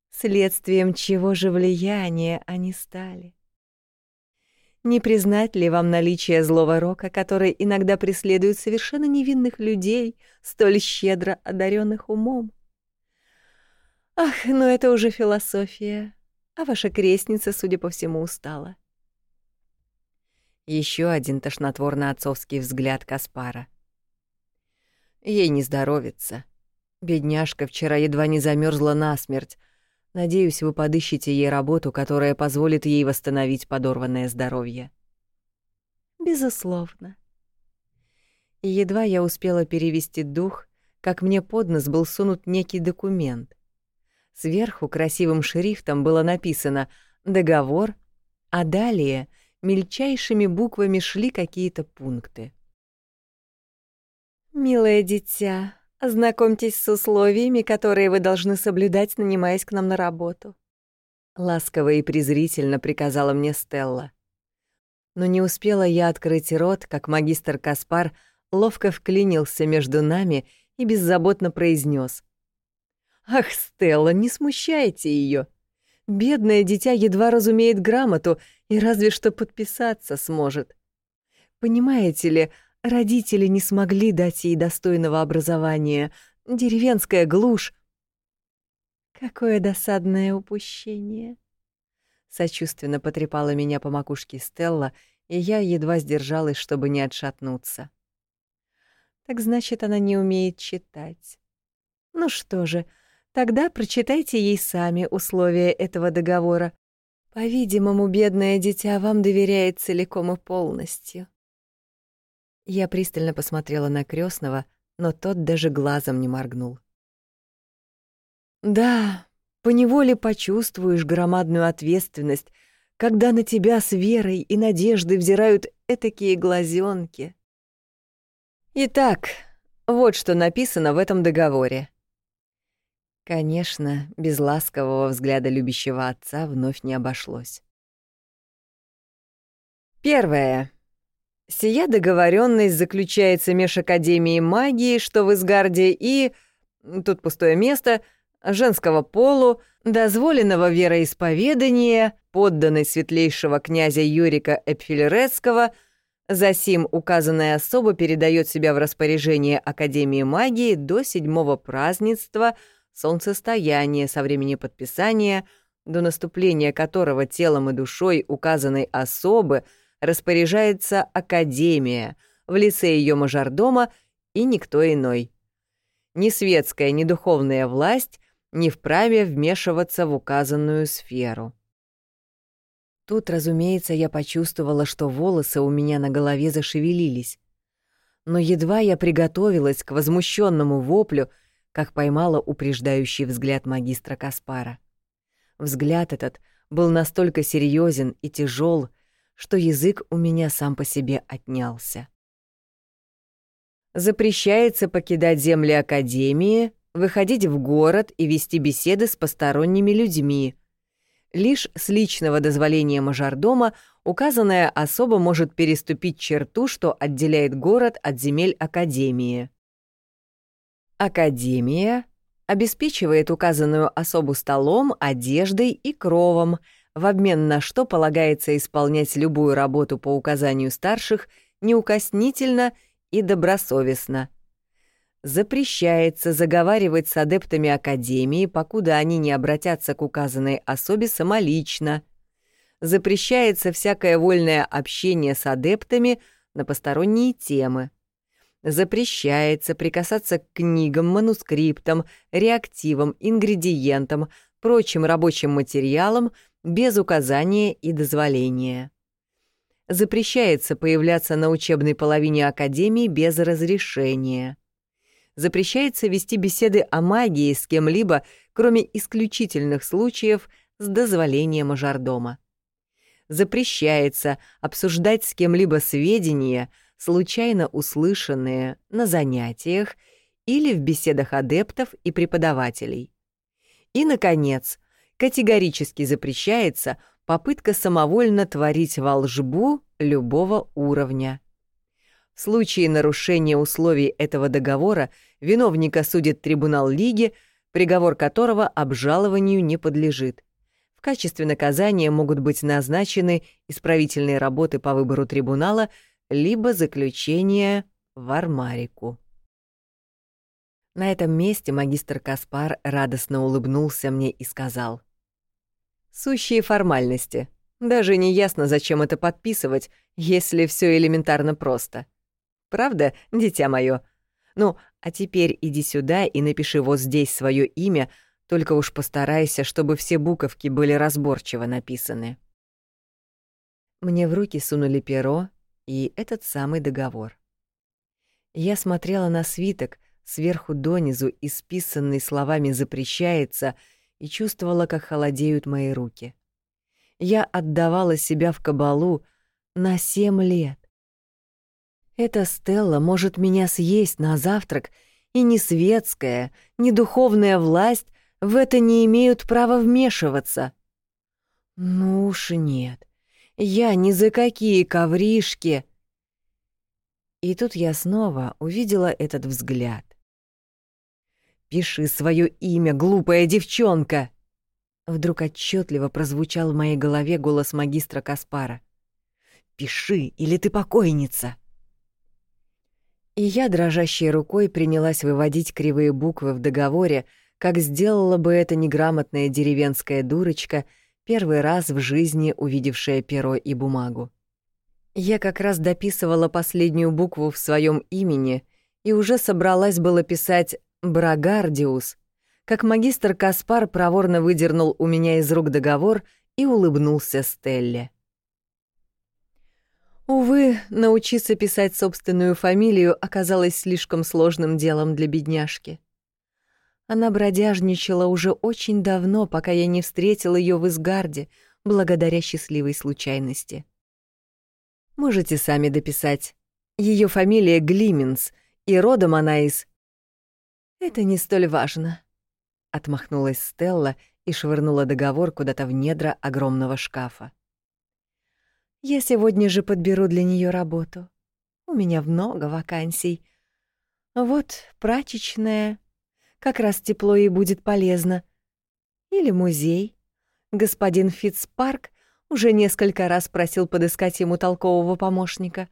следствием чего же влияния они стали? Не признать ли вам наличие злого рока, который иногда преследует совершенно невинных людей, столь щедро одаренных умом? Ах, ну это уже философия. А ваша крестница, судя по всему, устала. Еще один тошнотворно-отцовский взгляд Каспара. Ей не здоровится. Бедняжка вчера едва не замерзла насмерть. Надеюсь, вы подыщете ей работу, которая позволит ей восстановить подорванное здоровье. Безусловно. И едва я успела перевести дух, как мне под нос был сунут некий документ — Сверху красивым шрифтом было написано «Договор», а далее мельчайшими буквами шли какие-то пункты. «Милое дитя, ознакомьтесь с условиями, которые вы должны соблюдать, нанимаясь к нам на работу», — ласково и презрительно приказала мне Стелла. Но не успела я открыть рот, как магистр Каспар ловко вклинился между нами и беззаботно произнес: Ах, Стелла, не смущайте ее. Бедное дитя едва разумеет грамоту и разве что подписаться сможет. Понимаете ли, родители не смогли дать ей достойного образования. Деревенская глушь. Какое досадное упущение. Сочувственно потрепала меня по макушке Стелла, и я едва сдержалась, чтобы не отшатнуться. Так значит, она не умеет читать. Ну что же, Тогда прочитайте ей сами условия этого договора. По-видимому, бедное дитя вам доверяет целиком и полностью. Я пристально посмотрела на крестного, но тот даже глазом не моргнул. Да, поневоле почувствуешь громадную ответственность, когда на тебя с верой и надеждой взирают этакие глазенки. Итак, вот что написано в этом договоре. Конечно, без ласкового взгляда любящего отца вновь не обошлось. Первое. Сия договоренность заключается меж Академией магии, что в Изгарде, и... Тут пустое место. женского полу, дозволенного вероисповедания, подданной светлейшего князя Юрика Эпфилерецкого, засим указанная особа передает себя в распоряжение Академии магии до седьмого празднества солнцестояния со времени подписания, до наступления которого телом и душой указанной особы распоряжается Академия в лице ее мажордома и никто иной. Ни светская, ни духовная власть не вправе вмешиваться в указанную сферу. Тут, разумеется, я почувствовала, что волосы у меня на голове зашевелились. Но едва я приготовилась к возмущенному воплю, как поймала упреждающий взгляд магистра Каспара. Взгляд этот был настолько серьезен и тяжел, что язык у меня сам по себе отнялся. Запрещается покидать земли Академии, выходить в город и вести беседы с посторонними людьми. Лишь с личного дозволения мажордома указанная особа может переступить черту, что отделяет город от земель Академии. Академия обеспечивает указанную особу столом, одеждой и кровом, в обмен на что полагается исполнять любую работу по указанию старших неукоснительно и добросовестно — запрещается заговаривать с адептами Академии, покуда они не обратятся к указанной особе самолично. Запрещается всякое вольное общение с адептами на посторонние темы. Запрещается прикасаться к книгам, манускриптам, реактивам, ингредиентам, прочим рабочим материалам без указания и дозволения. Запрещается появляться на учебной половине Академии без разрешения запрещается вести беседы о магии с кем-либо, кроме исключительных случаев с дозволения мажордома. Запрещается обсуждать с кем-либо сведения, случайно услышанные на занятиях или в беседах адептов и преподавателей. И, наконец, категорически запрещается попытка самовольно творить волжбу любого уровня. В случае нарушения условий этого договора виновника судит трибунал Лиги, приговор которого обжалованию не подлежит. В качестве наказания могут быть назначены исправительные работы по выбору трибунала либо заключение в армарику. На этом месте магистр Каспар радостно улыбнулся мне и сказал. «Сущие формальности. Даже не ясно, зачем это подписывать, если все элементарно просто. Правда, дитя мое? Ну, а теперь иди сюда и напиши вот здесь свое имя, только уж постарайся, чтобы все буковки были разборчиво написаны. Мне в руки сунули перо и этот самый договор. Я смотрела на свиток, сверху донизу исписанный словами «запрещается», и чувствовала, как холодеют мои руки. Я отдавала себя в кабалу на семь лет. Эта Стелла может меня съесть на завтрак, и ни светская, ни духовная власть в это не имеют права вмешиваться. Ну уж нет, я ни за какие ковришки. И тут я снова увидела этот взгляд. «Пиши свое имя, глупая девчонка!» Вдруг отчетливо прозвучал в моей голове голос магистра Каспара. «Пиши, или ты покойница!» И я дрожащей рукой принялась выводить кривые буквы в договоре, как сделала бы это неграмотная деревенская дурочка, первый раз в жизни увидевшая перо и бумагу. Я как раз дописывала последнюю букву в своем имени и уже собралась было писать «Брагардиус», как магистр Каспар проворно выдернул у меня из рук договор и улыбнулся Стелле. Увы, научиться писать собственную фамилию оказалось слишком сложным делом для бедняжки. Она бродяжничала уже очень давно, пока я не встретил ее в Изгарде, благодаря счастливой случайности. Можете сами дописать. Ее фамилия Глименс, и родом она из... Это не столь важно. Отмахнулась Стелла и швырнула договор куда-то в недра огромного шкафа. Я сегодня же подберу для нее работу. У меня много вакансий. Вот прачечная. Как раз тепло и будет полезно. Или музей. Господин Фитцпарк уже несколько раз просил подыскать ему толкового помощника.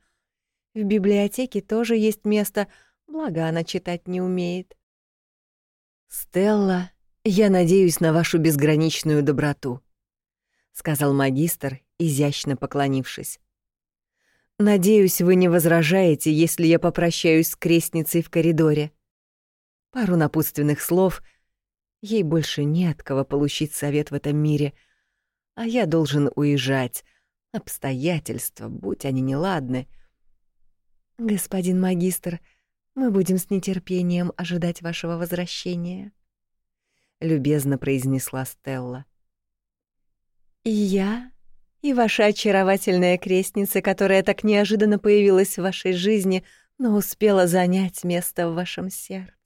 В библиотеке тоже есть место, благо она читать не умеет. «Стелла, я надеюсь на вашу безграничную доброту», — сказал магистр, изящно поклонившись. «Надеюсь, вы не возражаете, если я попрощаюсь с крестницей в коридоре. Пару напутственных слов. Ей больше не от кого получить совет в этом мире, а я должен уезжать. Обстоятельства, будь они неладны. Господин магистр, мы будем с нетерпением ожидать вашего возвращения», — любезно произнесла Стелла. «И я, и ваша очаровательная крестница, которая так неожиданно появилась в вашей жизни, но успела занять место в вашем сердце.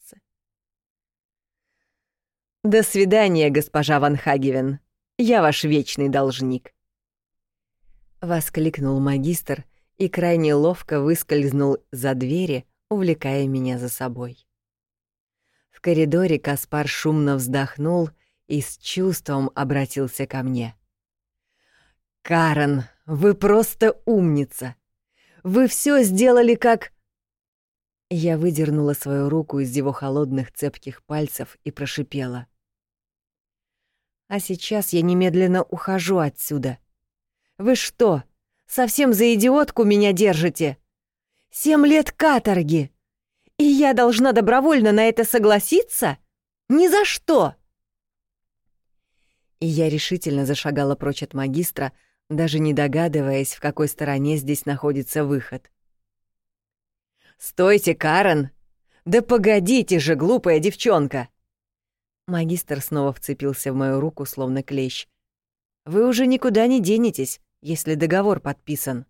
«До свидания, госпожа Ван Хагевен. Я ваш вечный должник». Воскликнул магистр и крайне ловко выскользнул за двери, увлекая меня за собой. В коридоре Каспар шумно вздохнул и с чувством обратился ко мне. «Карен, вы просто умница! Вы все сделали как...» Я выдернула свою руку из его холодных цепких пальцев и прошипела. «А сейчас я немедленно ухожу отсюда. Вы что, совсем за идиотку меня держите? Семь лет каторги! И я должна добровольно на это согласиться? Ни за что!» И я решительно зашагала прочь от магистра, даже не догадываясь, в какой стороне здесь находится выход. «Стойте, Карен! Да погодите же, глупая девчонка!» Магистр снова вцепился в мою руку, словно клещ. «Вы уже никуда не денетесь, если договор подписан».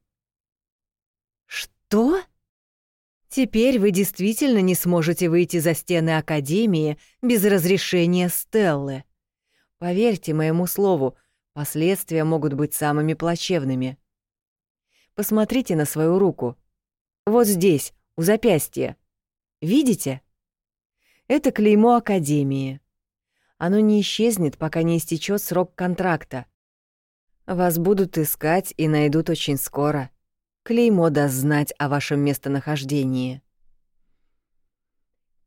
«Что?» «Теперь вы действительно не сможете выйти за стены Академии без разрешения Стеллы. Поверьте моему слову, Последствия могут быть самыми плачевными. Посмотрите на свою руку. Вот здесь, у запястья. Видите? Это клеймо Академии. Оно не исчезнет, пока не истечет срок контракта. Вас будут искать и найдут очень скоро. Клеймо даст знать о вашем местонахождении.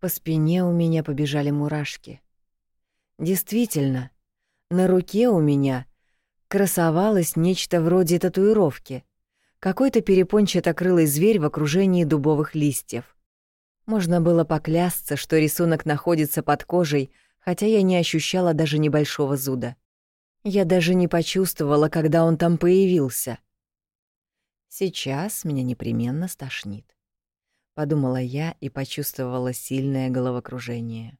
По спине у меня побежали мурашки. Действительно, на руке у меня красовалось нечто вроде татуировки. Какой-то перепончатокрылый зверь в окружении дубовых листьев. Можно было поклясться, что рисунок находится под кожей, хотя я не ощущала даже небольшого зуда. Я даже не почувствовала, когда он там появился. Сейчас меня непременно стошнит. Подумала я и почувствовала сильное головокружение.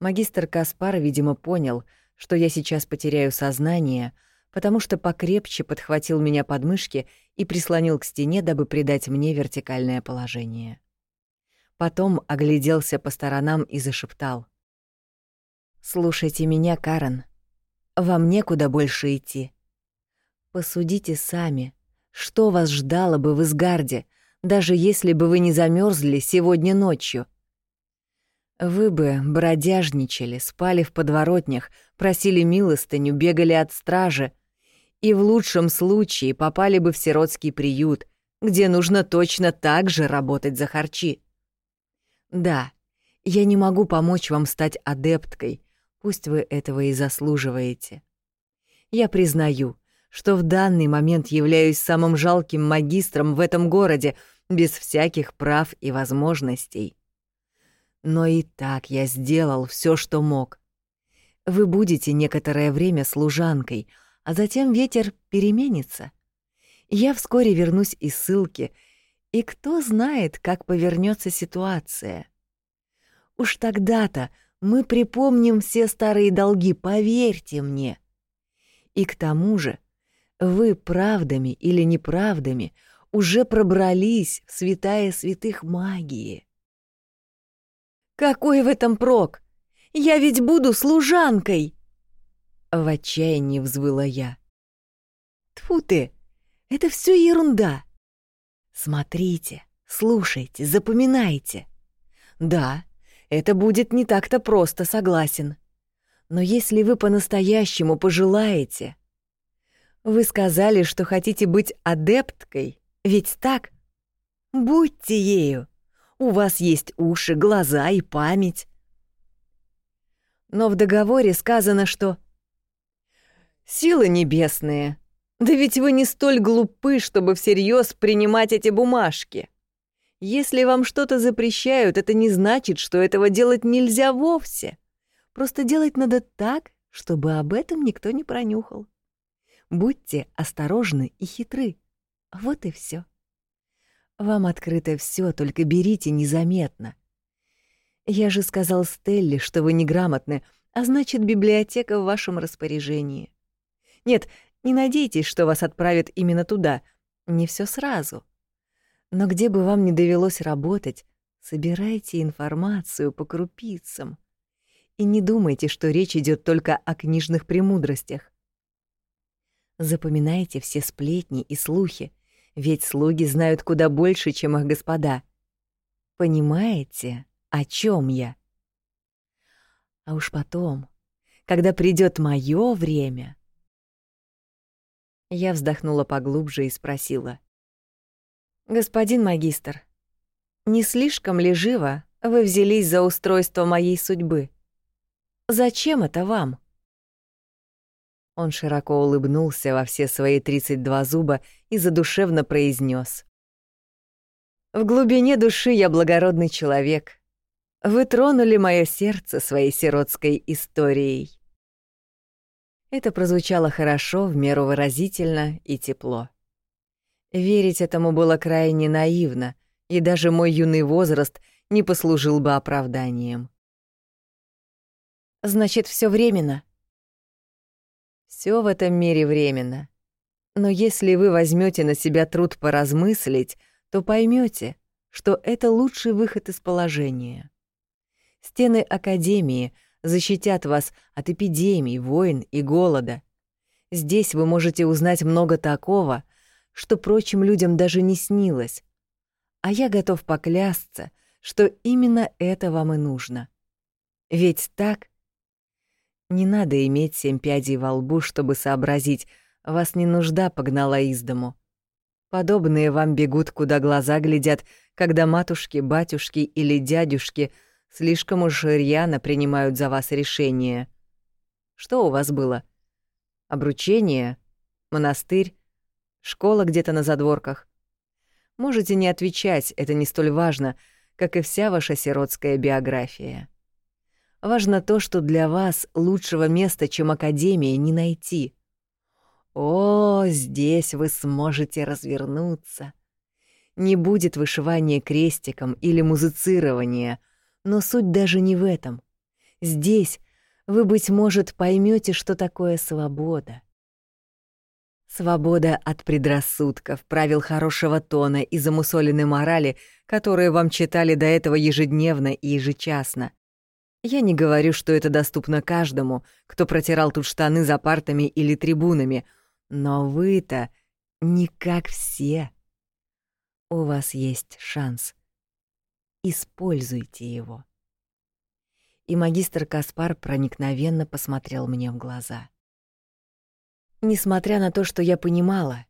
Магистр Каспар, видимо, понял — что я сейчас потеряю сознание, потому что покрепче подхватил меня под мышки и прислонил к стене, дабы придать мне вертикальное положение. Потом огляделся по сторонам и зашептал. «Слушайте меня, Карен. Вам некуда больше идти. Посудите сами, что вас ждало бы в Изгарде, даже если бы вы не замерзли сегодня ночью. Вы бы бродяжничали, спали в подворотнях, просили милостыню, бегали от стражи и в лучшем случае попали бы в сиротский приют, где нужно точно так же работать за харчи. Да, я не могу помочь вам стать адепткой, пусть вы этого и заслуживаете. Я признаю, что в данный момент являюсь самым жалким магистром в этом городе, без всяких прав и возможностей. Но и так я сделал все, что мог. Вы будете некоторое время служанкой, а затем ветер переменится. Я вскоре вернусь из ссылки, и кто знает, как повернется ситуация. Уж тогда-то мы припомним все старые долги, поверьте мне. И к тому же, вы правдами или неправдами уже пробрались в святая святых магии. Какой в этом прок? Я ведь буду служанкой!» В отчаянии взвыла я. Тфу ты! Это все ерунда! Смотрите, слушайте, запоминайте. Да, это будет не так-то просто, согласен. Но если вы по-настоящему пожелаете... Вы сказали, что хотите быть адепткой, ведь так? Будьте ею. У вас есть уши, глаза и память. Но в договоре сказано, что... Силы небесные, да ведь вы не столь глупы, чтобы всерьез принимать эти бумажки. Если вам что-то запрещают, это не значит, что этого делать нельзя вовсе. Просто делать надо так, чтобы об этом никто не пронюхал. Будьте осторожны и хитры. Вот и все. Вам открыто все, только берите незаметно. Я же сказал Стелле, что вы неграмотны, а значит, библиотека в вашем распоряжении. Нет, не надейтесь, что вас отправят именно туда. Не все сразу. Но где бы вам ни довелось работать, собирайте информацию по крупицам. И не думайте, что речь идет только о книжных премудростях. Запоминайте все сплетни и слухи, ведь слуги знают куда больше, чем их господа. Понимаете, о чем я? А уж потом, когда придет мое время... Я вздохнула поглубже и спросила. «Господин магистр, не слишком ли живо вы взялись за устройство моей судьбы? Зачем это вам?» Он широко улыбнулся во все свои 32 зуба и задушевно произнес: «В глубине души я благородный человек. Вы тронули мое сердце своей сиротской историей». Это прозвучало хорошо, в меру выразительно и тепло. Верить этому было крайне наивно, и даже мой юный возраст не послужил бы оправданием. Значит, все временно. Все в этом мире временно. Но если вы возьмете на себя труд поразмыслить, то поймете, что это лучший выход из положения. Стены Академии защитят вас от эпидемий, войн и голода. Здесь вы можете узнать много такого, что прочим людям даже не снилось. А я готов поклясться, что именно это вам и нужно. Ведь так? Не надо иметь семь пядей во лбу, чтобы сообразить, вас не нужда погнала из дому. Подобные вам бегут, куда глаза глядят, когда матушки, батюшки или дядюшки слишком уж рьяно принимают за вас решение. Что у вас было? Обручение? Монастырь? Школа где-то на задворках. Можете не отвечать, это не столь важно, как и вся ваша сиротская биография. Важно то, что для вас лучшего места, чем Академия, не найти. О, здесь вы сможете развернуться. Не будет вышивания крестиком или музицирования, но суть даже не в этом. Здесь вы, быть может, поймете, что такое свобода. Свобода от предрассудков, правил хорошего тона и замусоленной морали, которые вам читали до этого ежедневно и ежечасно. Я не говорю, что это доступно каждому, кто протирал тут штаны за партами или трибунами, но вы-то не как все. У вас есть шанс. Используйте его. И магистр Каспар проникновенно посмотрел мне в глаза. Несмотря на то, что я понимала,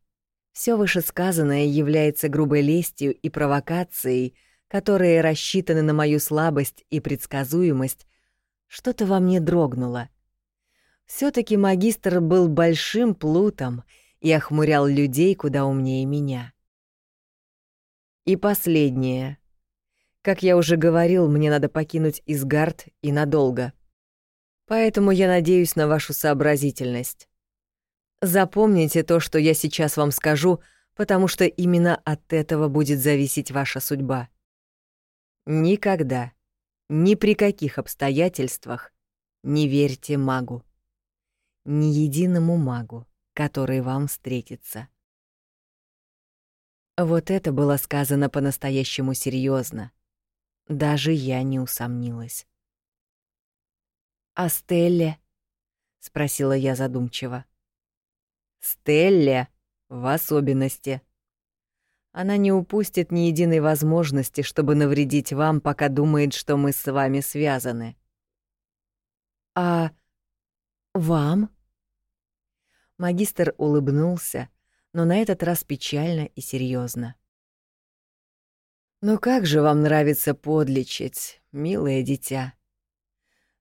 все вышесказанное является грубой лестью и провокацией, которые рассчитаны на мою слабость и предсказуемость, что-то во мне дрогнуло. все таки магистр был большим плутом и охмурял людей куда умнее меня. И последнее. Как я уже говорил, мне надо покинуть Изгард и надолго. Поэтому я надеюсь на вашу сообразительность. Запомните то, что я сейчас вам скажу, потому что именно от этого будет зависеть ваша судьба. Никогда, ни при каких обстоятельствах не верьте магу. Ни единому магу, который вам встретится. Вот это было сказано по-настоящему серьезно. Даже я не усомнилась. «А Стелле?» — спросила я задумчиво. Стелле в особенности. Она не упустит ни единой возможности, чтобы навредить вам, пока думает, что мы с вами связаны. А вам? Магистр улыбнулся, но на этот раз печально и серьезно. «Ну как же вам нравится подлечить, милое дитя?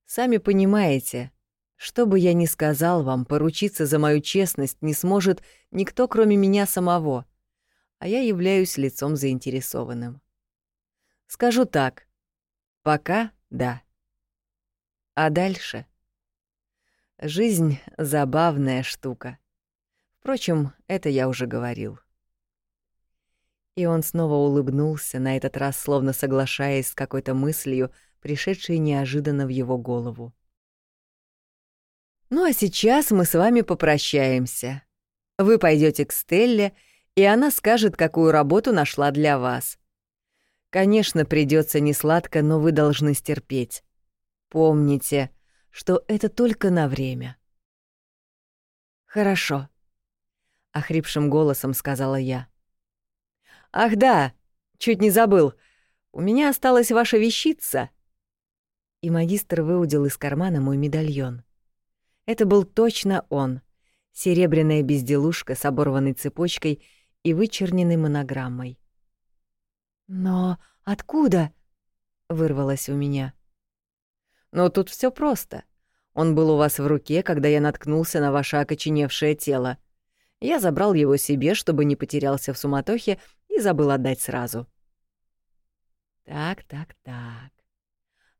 Сами понимаете, что бы я ни сказал вам, поручиться за мою честность не сможет никто, кроме меня самого, а я являюсь лицом заинтересованным. Скажу так, пока — да. А дальше? Жизнь — забавная штука. Впрочем, это я уже говорил. И он снова улыбнулся, на этот раз словно соглашаясь с какой-то мыслью, пришедшей неожиданно в его голову. «Ну а сейчас мы с вами попрощаемся. Вы пойдете к Стелле, и она скажет, какую работу нашла для вас. Конечно, придется несладко, но вы должны стерпеть. Помните, что это только на время». «Хорошо», — охрипшим голосом сказала я. «Ах да, чуть не забыл. У меня осталась ваша вещица». И магистр выудил из кармана мой медальон. Это был точно он. Серебряная безделушка с оборванной цепочкой и вычерненной монограммой. «Но откуда?» — вырвалось у меня. «Но тут все просто. Он был у вас в руке, когда я наткнулся на ваше окоченевшее тело. Я забрал его себе, чтобы не потерялся в суматохе, и забыл отдать сразу. Так, так, так.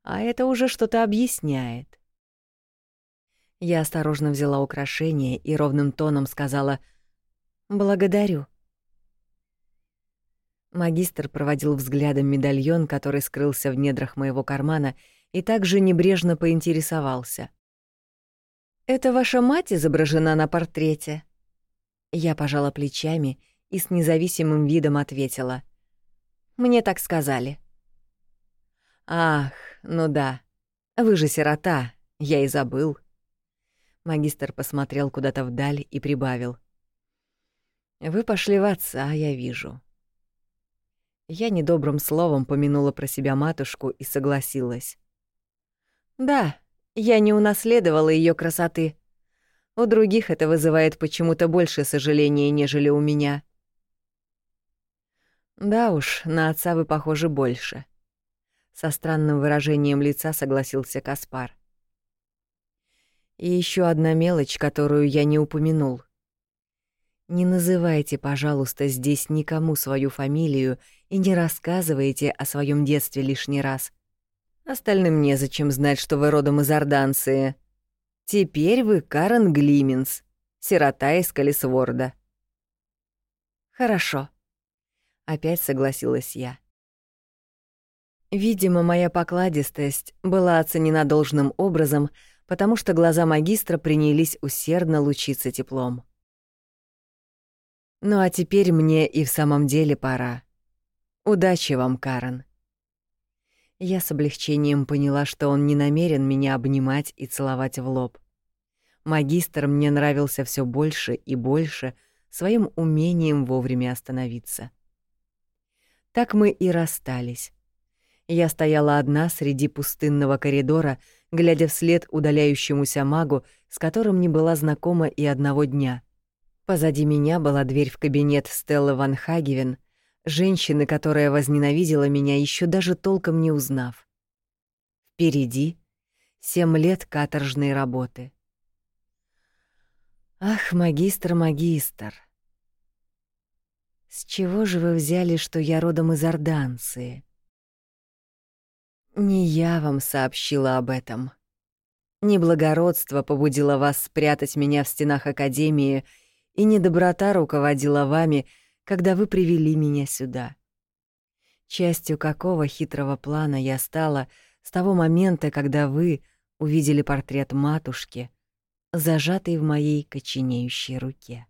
А это уже что-то объясняет. Я осторожно взяла украшение и ровным тоном сказала «Благодарю». Магистр проводил взглядом медальон, который скрылся в недрах моего кармана, и также небрежно поинтересовался. «Это ваша мать изображена на портрете?» Я пожала плечами и с независимым видом ответила. «Мне так сказали». «Ах, ну да. Вы же сирота, я и забыл». Магистр посмотрел куда-то вдаль и прибавил. «Вы пошли в отца, я вижу». Я недобрым словом помянула про себя матушку и согласилась. «Да, я не унаследовала ее красоты. У других это вызывает почему-то больше сожаления, нежели у меня. Да уж, на отца вы похожи больше. Со странным выражением лица согласился Каспар. И еще одна мелочь, которую я не упомянул. Не называйте, пожалуйста, здесь никому свою фамилию и не рассказывайте о своем детстве лишний раз. Остальным незачем знать, что вы родом из Орданции. Теперь вы Карен Глименс, сирота из Калисворда. Хорошо. Опять согласилась я. Видимо, моя покладистость была оценена должным образом, потому что глаза магистра принялись усердно лучиться теплом. Ну а теперь мне и в самом деле пора. Удачи вам, Карен. Я с облегчением поняла, что он не намерен меня обнимать и целовать в лоб. Магистр мне нравился все больше и больше своим умением вовремя остановиться. Так мы и расстались. Я стояла одна среди пустынного коридора, глядя вслед удаляющемуся магу, с которым не была знакома и одного дня. Позади меня была дверь в кабинет Стеллы Ван Хагевен — женщины, которая возненавидела меня, еще даже толком не узнав. Впереди семь лет каторжной работы. Ах, магистр, магистр. С чего же вы взяли, что я родом из Орданции? Не я вам сообщила об этом. Не благородство побудило вас спрятать меня в стенах Академии, и не доброта руководила вами — когда вы привели меня сюда. Частью какого хитрого плана я стала с того момента, когда вы увидели портрет матушки, зажатый в моей коченеющей руке.